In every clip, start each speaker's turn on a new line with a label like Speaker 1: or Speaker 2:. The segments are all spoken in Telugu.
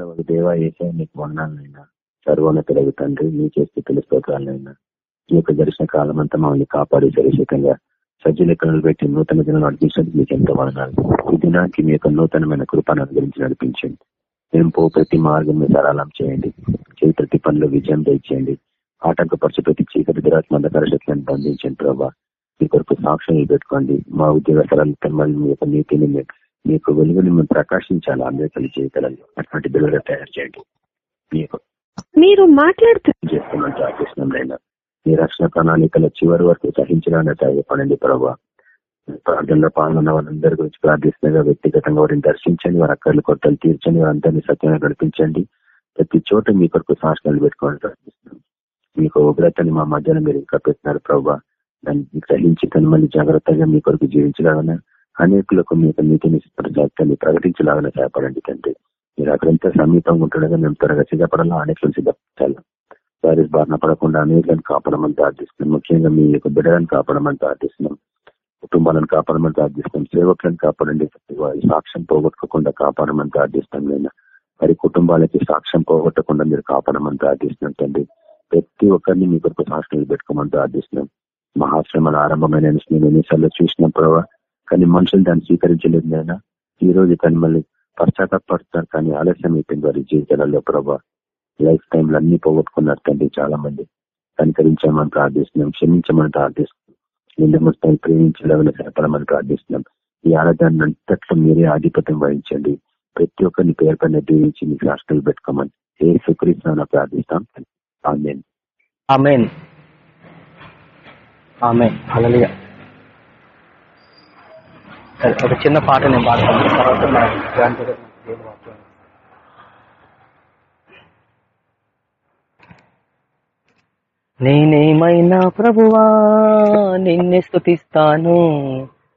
Speaker 1: ప్రభు దేవా ఏసే నీకు వండాలైనా సర్వోన్నతులకు తండ్రి నీ చేస్తే స్తోత్రాలైనా ఈ యొక్క దర్శన కాలం అంతా మమ్మల్ని కాపాడి సురక్షితంగా సజ్జలెక్కలు పెట్టి నూతన దినం నడిపించినందుకు మీకు ఎంతో వదనాలు. ఈ దినానికి మీ యొక్క నూతనమైన కృపను గురించి నడిపించండి. మేము పో ప్రతి మార్గం సరళం చేయండి. చేయి ప్రతి పనులు విజయం దయచేయండి. ఆటంకపరచు ప్రతి చీకటి దురాత్మ శక్తులను బంధించండి ప్రభావ మీ కొరకు సాక్ష్యం పెట్టుకోండి మా ఉద్యోగ స్థలాలు మళ్ళీ మీ యొక్క నీతిని మీ యొక్క వెలుగుని మేము ప్రకాశించాలి? అందరికీ జీవితాలలో అటువంటి బిల్లుగా తయారు చేయండి. మీకు
Speaker 2: మీరు మాట్లాడుతూ
Speaker 1: చేస్తున్నాం? ప్రార్థిస్తున్నాం మీ రక్షణ ప్రణాళికల చివరి వరకు సహించడానికి సహాయపడండి ప్రభావ ప్రార్థనలో పాల్గొన్న వాళ్ళందరి గురించి ప్రార్థిస్తున్నగా. వ్యక్తిగతంగా వారిని దర్శించండి. వారి అక్కర్లు కొట్టలు తీర్చండి. వారందరినీ సత్యంగా నడిపించండి. ప్రతి చోట మీ కొరకు సాక్షణాలు పెట్టుకోవాలని ప్రార్థిస్తున్నాం. మీకు ఉగ్రతని మా మధ్యలో మీరు ఇంకా పెట్టినారు ప్రభావ దాన్ని గ్రహించి తను మళ్ళీ జాగ్రత్తగా మీ కొరకు జీవించలాగా అనేకులకు మీకు యొక్క నీతిని సత్యాన్ని ప్రకటించలాగా సహాయపడండి తండ్రి. మీరు అక్కడంతా సమీపంగా ఉంటుండగా మేము త్వరగా సిద్ధపడాలా? అనేకలను సిద్ధపడాలి వైరస్ బారిన పడకుండా అనేకలను కాపాడమని ప్రార్థిస్తున్నాం. ముఖ్యంగా మీ యొక్క బిడ్డలను కాపాడమని ప్రార్థిస్తున్నాం. కుటుంబాలను కాపాడమని ప్రార్థిస్తున్నాం. సేవకులను కాపాడండి సాక్ష్యం పోగొట్టుకోకుండా కాపాడమని ప్రార్థిస్తాం నేను మరి కుటుంబాలకి సాక్ష్యం పోగొట్టకుండా మీరు కాపాడమని ప్రార్థిస్తున్నాం తండ్రి. ప్రతి ఒక్కరిని మీ కొరకు సాక్షులు పెట్టుకోమని ప్రార్థిస్తున్నాం. మహాశ్రమల ఆరంభమైన నేను ఎన్నిసార్లు చూసినప్పుడు కానీ మనుషులు దాన్ని స్వీకరించలేదు నేను ఈ రోజు కానీ మళ్ళీ పశ్చాత్తాపడుతున్నారు కానీ ఆలస్యం అయిపోయింది వారి జీవితాలలో ప్రభా. లైఫ్ టైంలు అన్ని పోగొట్టుకున్నారు తండ్రి చాలా మంది కనికరించామని ప్రార్థిస్తున్నాం క్షమించమని ప్రార్థిస్తున్నాం. నిందమస్తాయి ప్రేమించలేమని సరపడమని ప్రార్థిస్తున్నాం. ఈ ఆరాధాన్ని అంతట్లో మీరే ఆధిపత్యం వహించండి. ప్రతి ఒక్కరిని పేరు పైన దీవించి మీకు రాష్ట్రాలు పెట్టుకోమని ఏ సుకరిస్తున్నా ప్రార్థిస్తాం. ఆమెన్.
Speaker 3: ఆమెన్. ఆమెన్. ఒక చిన్న పాట నేను పాడతాను. తర్వాత మన గ్రాండ్ దేవుని వాక్యం. నేనేమైనా ప్రభువా? నిన్నే స్థుతిస్తాను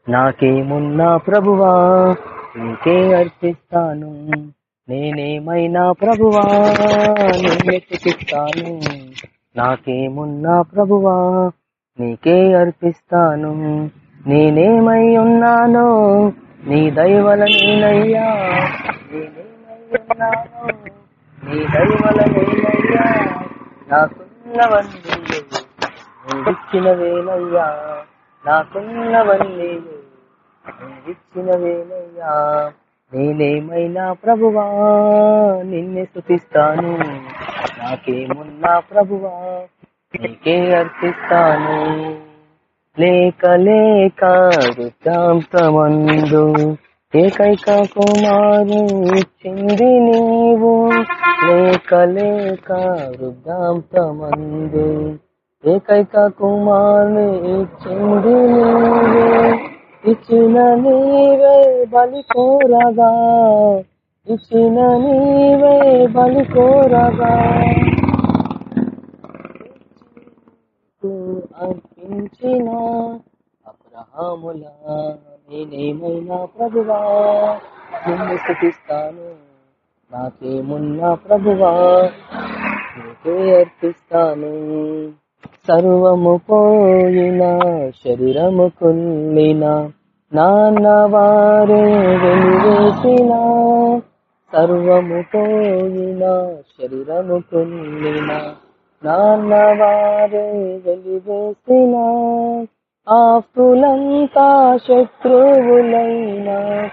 Speaker 3: నాకేమున్నా ప్రభువా? నీకే అర్పిస్తాను. నేనేమైనా ప్రభువా? నిన్నే స్థుతిస్తాను నాకేమున్నా ప్రభువా? నీకే అర్పిస్తాను. నేనేమై ఉన్నానో నీ దైవల నేనయ్యా. నేనేమై నీ దైవల నేనయ్యా. నాకున్నవన్నీ ఇచ్చిన వేలయ్యా. నాకున్నవన్నీ ఇచ్చిన వేలయ్యా. నేనేమైనా ప్రభువా? నిన్నే స్థుతిస్తాను నాకేమున్నా ప్రభువా? నీకే అర్పిస్తాను. లేక లేక వృత్తాంతమందు ఏకైక కుమారు ఇచ్చింది నీవు. లేక లేక వృద్ధాంతమందు ఏకైక కుమారు ఇచ్చింది నీవు. ఇచ్చిన నీవే బలి కోరగా. ఇచ్చిన నీవే బలి కోరగా. అర్పించిన అబ్రహాముల నేనేమైనా ప్రభువా? నిన్ను స్థుతిస్తాను. నాకేమున్నా ప్రభువా? నీకే అర్పిస్తాను. సర్వము పోయిన శరీరము కుల్లిన నాన్న వారే వెలివేసిన సర్వము పోయిన శరీరము కుల్లిన నాన్న వారే వెలివేసిన ఆస్తులంతా శత్రువులైనా.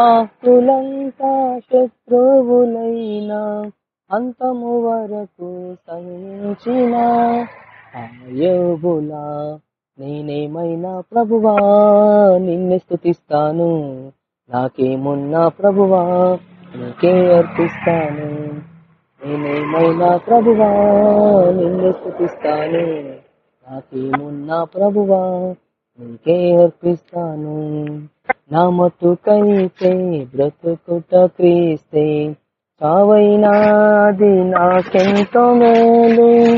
Speaker 3: ఆస్తులంతా శత్రువులైనా అంతము వరకు సహించిన ఆయోబులా నేనేమైనా ప్రభువా? నిన్ను స్థుతిస్తాను నాకేమున్నా ప్రభువా? నీకే అర్పిస్తాను. నేనేమైనా ప్రభువా? నిన్ను స్థుతిస్తాను. నాకేమున్నా ప్రభువా? నీకే అర్పిస్తాను. నా మటుకైతే బ్రతుకుట క్రీస్తే. చావైనా నాకెంతో మేలు.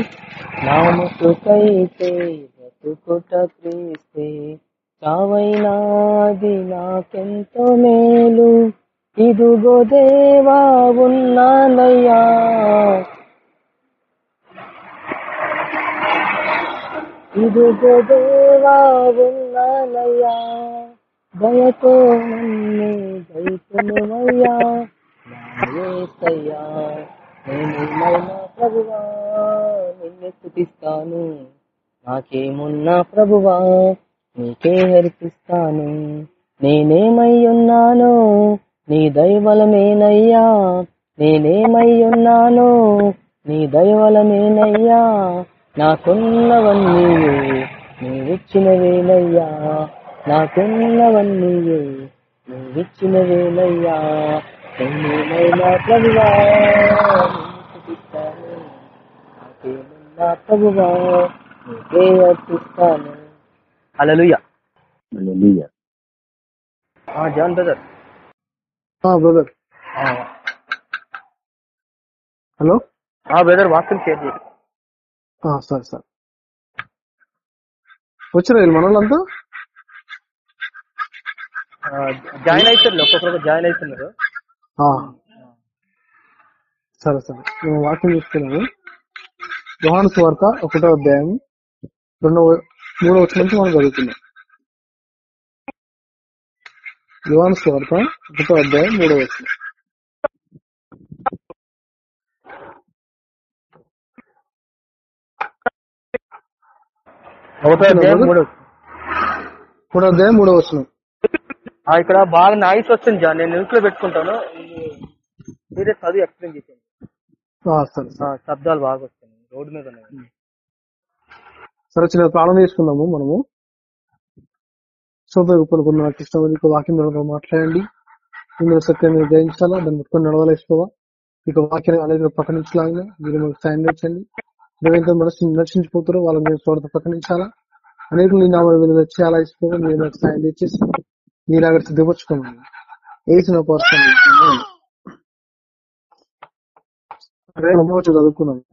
Speaker 3: నా మటుకైతే బ్రతుకుట క్రీస్తే. చావైనా నాకెంతో మేలు. ఇదిగో దేవా ఉన్నానయ్యా. ఇదిగో దేవా ఉన్నానయ్యా. దయతో నన్ను దయతుమయ్యా నా నేను నేనేమైనా ప్రభువా. నిన్ను స్థుతిస్తాను. నాకేమున్నా ప్రభువా? నీకే హరిపిస్తాను. నేనేమై ఉన్నానో నీ దయవలమేనయ్యా నేనేమై ఉన్నానో నీ దయవలమేనయ్యా నాకున్నవన్నీ నీవిచ్చినవేనయ్యా నాకున్నవన్నీ నీవిచ్చినవేనయ్యా నేనేమైనా ప్రభువా నాకేమున్నా ప్రభువా నీకే అర్పిస్తాను. John brother.
Speaker 4: Brother hello?
Speaker 3: Brother వాక్యం షేర్ చేయండి
Speaker 4: సరే సార్. వచ్చారా వీళ్ళు మన వాళ్ళంతా
Speaker 3: జాయిన్ అవుతారు ఒక్కొక్కరు జాయిన్ అవుతున్నారు.
Speaker 4: సరే సరే. నేను వాక్యం చూస్తున్నాను యోహాను స్వార్త ఒకటో అధ్యాయం రెండవ మూడో వచ్చిన నుంచి మనం చదువుతున్నాం యోహాను స్వార్త ఒకటో అధ్యాయం మూడో వచ్చిన
Speaker 3: మూడో
Speaker 4: అధ్యాయం మూడో వచ్చిన
Speaker 3: ఇక్కడ బాగా నాయిస్ వస్తుంది జాన్. నేను న్యూస్లో పెట్టుకుంటాను. మీరే చదివి ఎక్స్ప్లెయిన్ ఆ, శబ్దాలు బాగా వస్తున్నాయి. రోడ్డు మీద
Speaker 4: సరే చిన్న ప్రాణం చేసుకుందాము మనము. సోదరు రూపంలో నాకు ఇష్టం ఇక వాక్యం ద్వారా మాట్లాడండి. మీరు సత్యాన్ని గ్రహించాలా దాన్ని ముట్టుకొని నడవాలేసుకోవా ఇక వాక్యాన్ని అనేది ప్రకటించలాగిన మీరు మనకు సాయం చేయండి. ఎవరైతే మనసు నశించిపోతారో వాళ్ళ మీరు స్వార్థ ప్రకటించాలా అనేకులు నీ నామ విలువ చేయాలా ఇసుకోవాలి మీరు నాకు సాయం తెచ్చేసి మీలాగా సిద్ధపరచుకోమని. వేసిన పర్సన్ చదువుకున్నాను.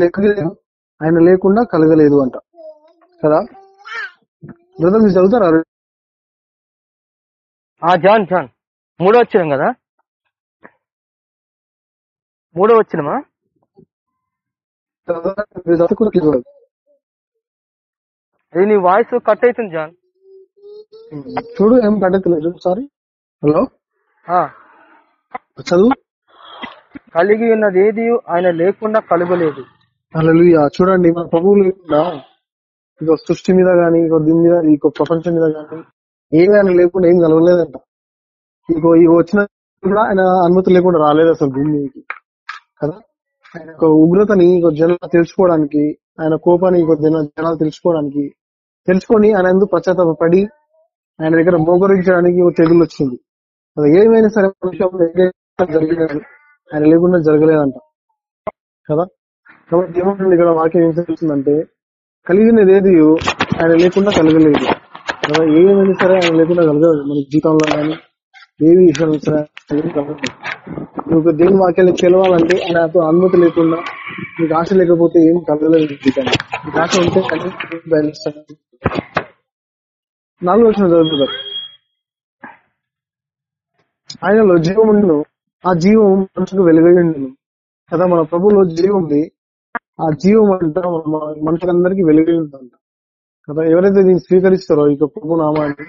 Speaker 4: లేక- ఆయన లేకుండా కలగలేదు అంట. కదా? బ్రదర్ మీరు చదువుతారా?
Speaker 3: ఆ జాన్ జాన్. మూడో వచ్చిన కదా? మూడో వచ్చినమా. అది నీ వాయిస్ కట్ అవుతుంది జాన్.
Speaker 4: చూడు ఏం కట్టలేదు సారీ హలో చదువు.
Speaker 3: కలిగి ఉన్నది ఏది? ఆయన లేకుండా కలగలేదు.
Speaker 4: హల్లెలూయా. చూడండి మన ప్రభువు లేకుండా ఇక సృష్టి మీద గాని ఇక దీని మీద ఇక ప్రపంచం మీద గాని ఏమి ఆయన లేకుండా ఏం కలవలేదంట. ఇగో ఇక వచ్చిన కూడా ఆయన అనుమతి లేకుండా రాలేదు అసలు భూమి మీదకి. కదా? ఆయన యొక్క ఉగ్రతని ఇక జనాలు తెలుసుకోవడానికి ఆయన కోపాన్ని ఇక జనాలు తెలుసుకోవడానికి తెలుసుకొని ఆయన ఎందుకు పశ్చాత్తాపడి ఆయన దగ్గర మోకరించడానికి ఒక తెగులు వచ్చింది. అది ఏమైనా సరే మనుషులు జరిగినది ఆయన లేకుండా జరగలేదంట. కదా? కాబట్టి ఏమంటుంది ఇక్కడ వాక్యం ఏం తెలుస్తుందంటే కలిగినది ఏది ఆయన లేకుండా కలగలేదు. కదా ఏమైనా సరే ఆయన లేకుండా కలగదు మన జీవితంలో కానీ ఏ విషయంలో సరే ఆయన కలగదు నువ్వు దేవుని వాక్యాన్ని తెలవాలంటే ఆయనతో అనుమతి లేకుండా నీకు ఆశ లేకపోతే ఏం కలగలేదు జీవితాన్ని నీకు ఆశ ఉంటే కనీసం బయలుస్తాను నాలుగు వచ్చిన చదువుతారు ఆయనలో జీవం ఉండను ఆ జీవం మనసుకు వెలుగై ఉండను. కదా మన ప్రభులో జీవం ఉంది ఆ జీవం అంట మనుషులందరికీ వెలుగై కదా ఎవరైతే దీన్ని స్వీకరిస్తారో ఇక ప్రభు నామాన్ని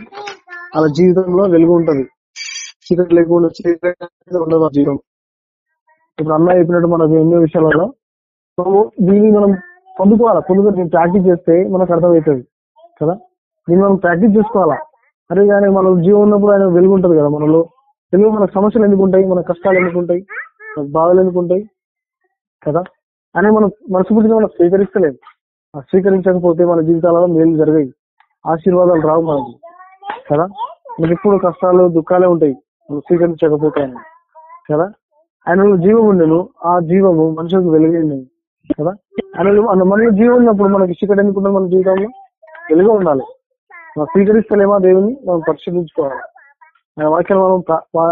Speaker 4: వాళ్ళ జీవితంలో వెలుగు ఉంటది. చీకటి లేకుండా చీకటి ఉండదు ఆ జీవం. ఇప్పుడు అన్న చెప్పినట్టు మనకు ఎన్నో విషయాలలో మనము దీన్ని మనం పొందుకోవాలా? పొందుకొని ప్రాక్టీస్ చేస్తే మనకు అర్థమవుతుంది. కదా దీన్ని మనం ప్రాక్టీస్ చేసుకోవాలా? అరే కానీ మన జీవం ఉన్నప్పుడు ఆయన వెలుగు కదా మనలో. తెలుగు మన సమస్యలు ఎందుకు ఉంటాయి? మన కష్టాలు ఎందుకు ఉంటాయి? మన బాధలు ఎందుకు ఉంటాయి? కదా అనే మనం మనస్ఫూర్తిగా మనం స్వీకరిస్తలేము స్వీకరించకపోతే మన జీవితాలలో మేలు జరిగాయి ఆశీర్వాదాలు రావు మనకి. కదా? మనకి ఎప్పుడు కష్టాలు దుఃఖాలే ఉంటాయి. నువ్వు స్వీకరించకపోతే కదా? ఆయన జీవం ఉండేను. ఆ జీవము మనుషులకు వెలుగైంది. కదా? ఆయన మనలో జీవం ఉన్నప్పుడు మనకి చీకటి ఎందుకుంటే మన జీవితంలో వెలుగు ఉండాలి. మనం స్వీకరిస్తలేమా దేవుని మనం పరిశీలించుకోవాలి. ఆయన వాక్యం మనం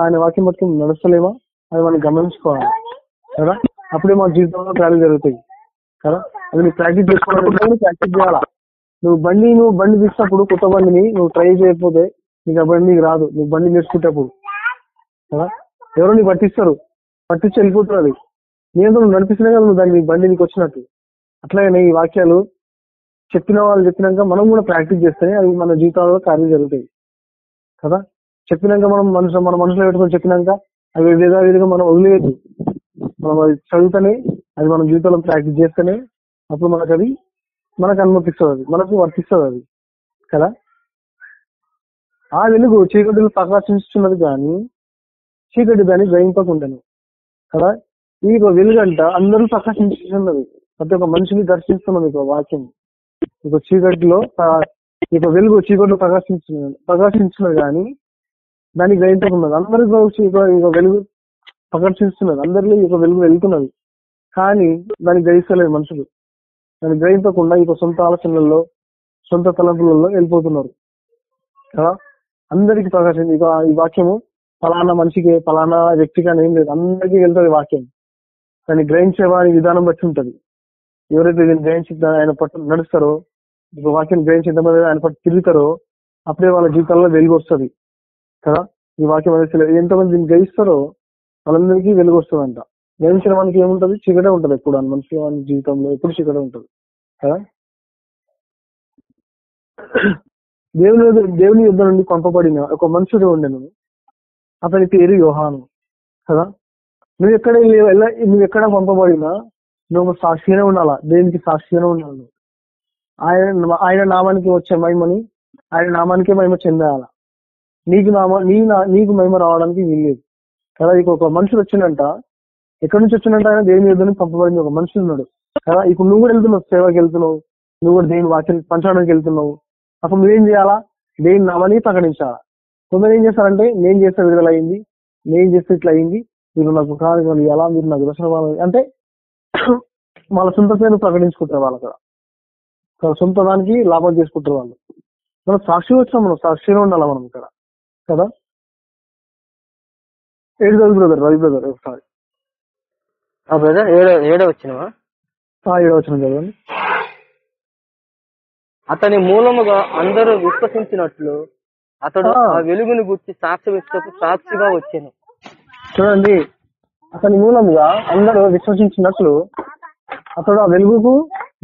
Speaker 4: ఆయన వాక్యం బట్టి నడుస్తలేమా? అది మనం గమనించుకోవాలి. కదా? అప్పుడే మన జీవితంలో ట్రావెల్ జరుగుతాయి. కదా? అది నువ్వు ప్రాక్టీస్ చేసుకోవాలంటే ప్రాక్టీస్ చేయాలా? నువ్వు బండి నువ్వు బండి తీసినప్పుడు కొత్త బండిని నువ్వు ట్రై చేయకపోతే నీకు ఆ బండి నీకు రాదు. నువ్వు బండి నేర్చుకుంటేప్పుడు కదా? ఎవరో నీకు పట్టిస్తారు. పట్టించి వెళ్ళిపోతున్నది నేను నువ్వు నడిపిస్తున్నా కదా నువ్వు దాన్ని బండి నీకు వచ్చినట్టు. అట్లాగే ఈ వాక్యాలు చెప్పిన వాళ్ళు చెప్పినాక మనం కూడా ప్రాక్టీస్ చేస్తే అవి మన జీవితాల్లో కార్యం జరుగుతాయి. కదా? చెప్పినాక మనం మనసు మన మనసులో పెట్టుకొని చెప్పినాక అవి విధా విధంగా మనం వదిలేదు మనం అది చదివితేనే అది మన జీవితంలో ప్రాక్టీస్ చేస్తేనే అప్పుడు మనకు అది మనకు అనుమతిస్తుంది. అది మనకు వర్తిస్తుంది అది. కదా? ఆ వెలుగు చీకటిని ప్రకాశిస్తున్నది కానీ చీకటి దాన్ని గ్రహింపకుండాను. కదా? ఈ వెలుగంట అందరూ ప్రకాశిస్తున్నది ప్రతి ఒక్క మనిషిని దర్శిస్తున్నది ఒక వాక్యం. ఇక చీకటిలో ఇక వెలుగు చీకటిలో ప్రకాశించున్నది ప్రకాశించినది కానీ దాన్ని గ్రహించకున్నది అందరికీ ఇక వెలుగు ప్రకర్షిస్తున్నారు అందరిలో ఇక వెలుగు వెళ్తున్నది. కానీ దాన్ని గ్రహిస్తలేదు మనుషులు. దాన్ని గ్రహించకుండా ఈ సొంత ఆలోచనలలో సొంత తలంపులలో వెళ్ళిపోతున్నారు. కదా? అందరికి ప్రకాశం. ఇక ఈ వాక్యము ఫలానా మనిషికి ఫలానా వ్యక్తికి అని ఏం లేదు. అందరికీ వెళ్తుంది వాక్యం. కానీ గ్రహించేవారి విధానం బట్టి ఉంటుంది. ఎవరైతే దీన్ని గ్రహించి ఆయన పట్టు నడుస్తారో ఇప్పుడు వాక్యం గ్రహించి ఎంతమంది ఆయన పట్టు తిరుగుతారో అప్పుడే వాళ్ళ జీవితాల్లో వెలుగు వస్తుంది. కదా? ఈ వాక్యం అనేది ఎంతమంది దీన్ని గ్రహిస్తారో వాళ్ళందరికీ వెలుగు వస్తుందంట గ్రహించిన వానికి ఏముంటది? చీకటే ఉంటది ఎప్పుడు. మనిషి వాని జీవితంలో ఎప్పుడు చీకటే ఉంటది. కదా దేవుని దేవుని యుద్ధ నుండి పంపబడిన ఒక మనుషుడు నువ్వు. అతని పేరు యోహాను. కదా? నువ్వు ఎక్కడ నువ్వు ఎక్కడ పంపబడినా నువ్వు సాక్షిగానే ఉండాలా? దేవునికి సాక్షిగానే ఉండాలి నువ్వు. ఆయన ఆయన నామానికి వచ్చే మహిమని ఆయన నామానికే మహిమ చెందాల? నీకు నామ నీ నా- నీకు మహిమ రావడానికి వీల్లేదు. కదా ఇక ఒక మనుషుడు వచ్చిందంట ఎక్కడి నుంచి వచ్చిందంట ఆయన? దేవుని యుద్ధం పంపబడింది? ఒక మనుషులు ఉన్నాడు. కదా ఇప్పుడు నువ్వు కూడా వెళ్తున్నావు సేవకి వెళ్తున్నావు నువ్వు కూడా దేవుని వాక్యం పంచడానికి వెళ్తున్నావు? అప్పుడు నువ్వేం చేయాలా? దేవుని నామని ప్రకటించాలా? కొందరు ఏం చేస్తారంటే నేను చేస్తే విడుదల అయింది నేను చేస్తే ఇట్లా అయింది మీరు నాకు కాదు ఎలా మీరు నాకు దర్శనం అంటే వాళ్ళ సొంత పేరు ప్రకటించుకుంటారు వాళ్ళు అక్కడ సొంత దానికి లాభం చేసుకుంటారు వాళ్ళు. మనం సాక్షి వచ్చాం మనం సాక్షిగా ఉండాలి మనం ఇక్కడ? కదా? ఏడు రవి బ్రదర్ రవి బ్రదర్ ఒకసారి
Speaker 3: ఆ బ్రదర్ ఏడో ఏడో వచ్చినవా?
Speaker 4: ఏడు వచ్చిన చదవండి
Speaker 3: అతని మూలముగా అందరూ విశ్వసించినట్లు అతడు
Speaker 4: ఆ.
Speaker 3: వెలుగుని గుర్చి ఇచ్చటకు సాక్షిగా వచ్చాను.
Speaker 4: చూడండి అతని మూలంగా అందరూ విశ్వసించినట్లు అతడు ఆ వెలుగుకు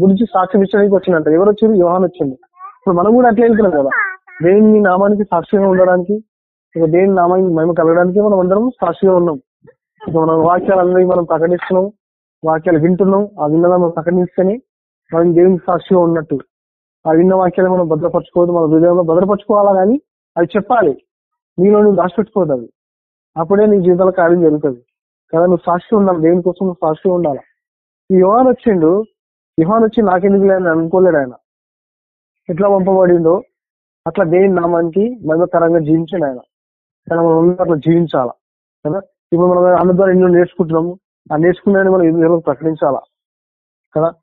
Speaker 4: గురించి సాక్ష్యం ఇచ్చడానికి వచ్చిందంట. ఎవరు వచ్చారు యోహాన్ వచ్చింది ఇప్పుడు మనం కూడా అట్లా వెళ్తున్నాం కదా. దేవుని నామానికి సాక్షిగా ఉండడానికి ఇక దేవుని నామైన మేము కలగడానికి మనం అందరం సాక్షిగా ఉన్నాం. ఇక మనం వాక్యాలన్నీ మనం ప్రకటిస్తున్నాం. వాక్యాలు వింటున్నాం. ఆ విన్నదా మనం ప్రకటిస్తేనే మనం దేవునికి సాక్షిగా ఉన్నట్టు. ఆ విన్న వాక్యాలు మనం భద్రపరచుకోవద్దు మన హృదయంలో భద్రపరచుకోవాలా కానీ అది చెప్పాలి. నీలో నువ్వు దాచిపెట్టుకోవద్దు అది. అప్పుడే నీ జీవితంలో కార్యం జరుగుతుంది. కదా నువ్వు సాక్షి ఉండాలి. దేవుని కోసం నువ్వు సాక్షి ఉండాలి. ఈ యువన్ వచ్చిండు. యువన్ వచ్చి నాకెందుకు లేని అనుకోలేడు ఆయన. ఎట్లా పంపబడిందో అట్లా దేవుని నామానికి మహిమకరంగా జీవించండి ఆయన. కానీ మనం అందరూ అట్లా జీవించాలా? కదా? ఇప్పుడు మనం అన్న ద్వారా ఎన్నో నేర్చుకుంటున్నాము. ఆ నేర్చుకున్నాయని మనం ఎవరు ప్రకటించాలా? కదా?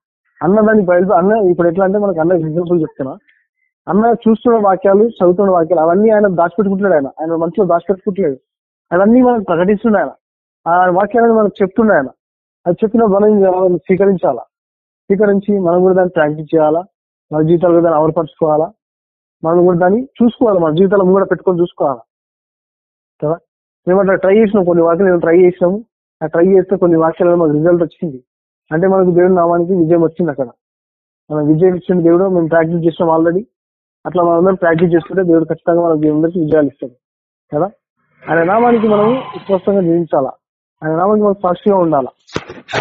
Speaker 4: అన్న దాన్ని బయలు అన్న ఇప్పుడు ఎట్లా అంటే మనకు అన్న ఎగ్జాంపుల్ చెప్తున్నా. అన్న చూస్తున్న వాక్యాలు చదువుతున్న వాక్యాలు అవన్నీ ఆయన దాచిపెట్టుకుంటున్నాడు ఆయన. ఆయన మనసులో దాచిపెట్టుకుంటలేడు అవన్నీ మనం ప్రకటిస్తున్నాయి ఆయన. ఆ వాక్యాలను మనకు చెప్తున్నాయి ఆయన. అది చెప్పిన మనం స్వీకరించాలా? స్వీకరించి మనం కూడా దాన్ని ప్రాక్టీస్ చేయాలా? మన జీవితాలు కూడా దాన్ని అమలుపరచుకోవాలా? మనం కూడా దాన్ని చూసుకోవాలి? మన జీవితాలు కూడా పెట్టుకొని చూసుకోవాలా? కదా మేము అట్లా ట్రై చేసినాం కొన్ని వాక్యాలు మేము ట్రై చేసినాము ఆ ట్రై చేస్తే కొన్ని వాక్యాలలో మాకు రిజల్ట్ వచ్చింది. అంటే మనకు దేవుడి నామానికి విజయం వచ్చింది అక్కడ. మనం విజయం ఇచ్చిన దేవుడు మేము ప్రాక్టీస్ చేసినాం ఆల్రెడీ అట్లా మనందరం ప్రాక్టీస్ చేసుకుంటే దేవుడు ఖచ్చితంగా మనకి దేవుడికి విజయాలు ఇస్తాడు. కదా? ఆయన నామానికి మనం స్పష్టంగా జీవించాలా? ఆయన నామానికి మనం సాక్షిగా ఉండాలా?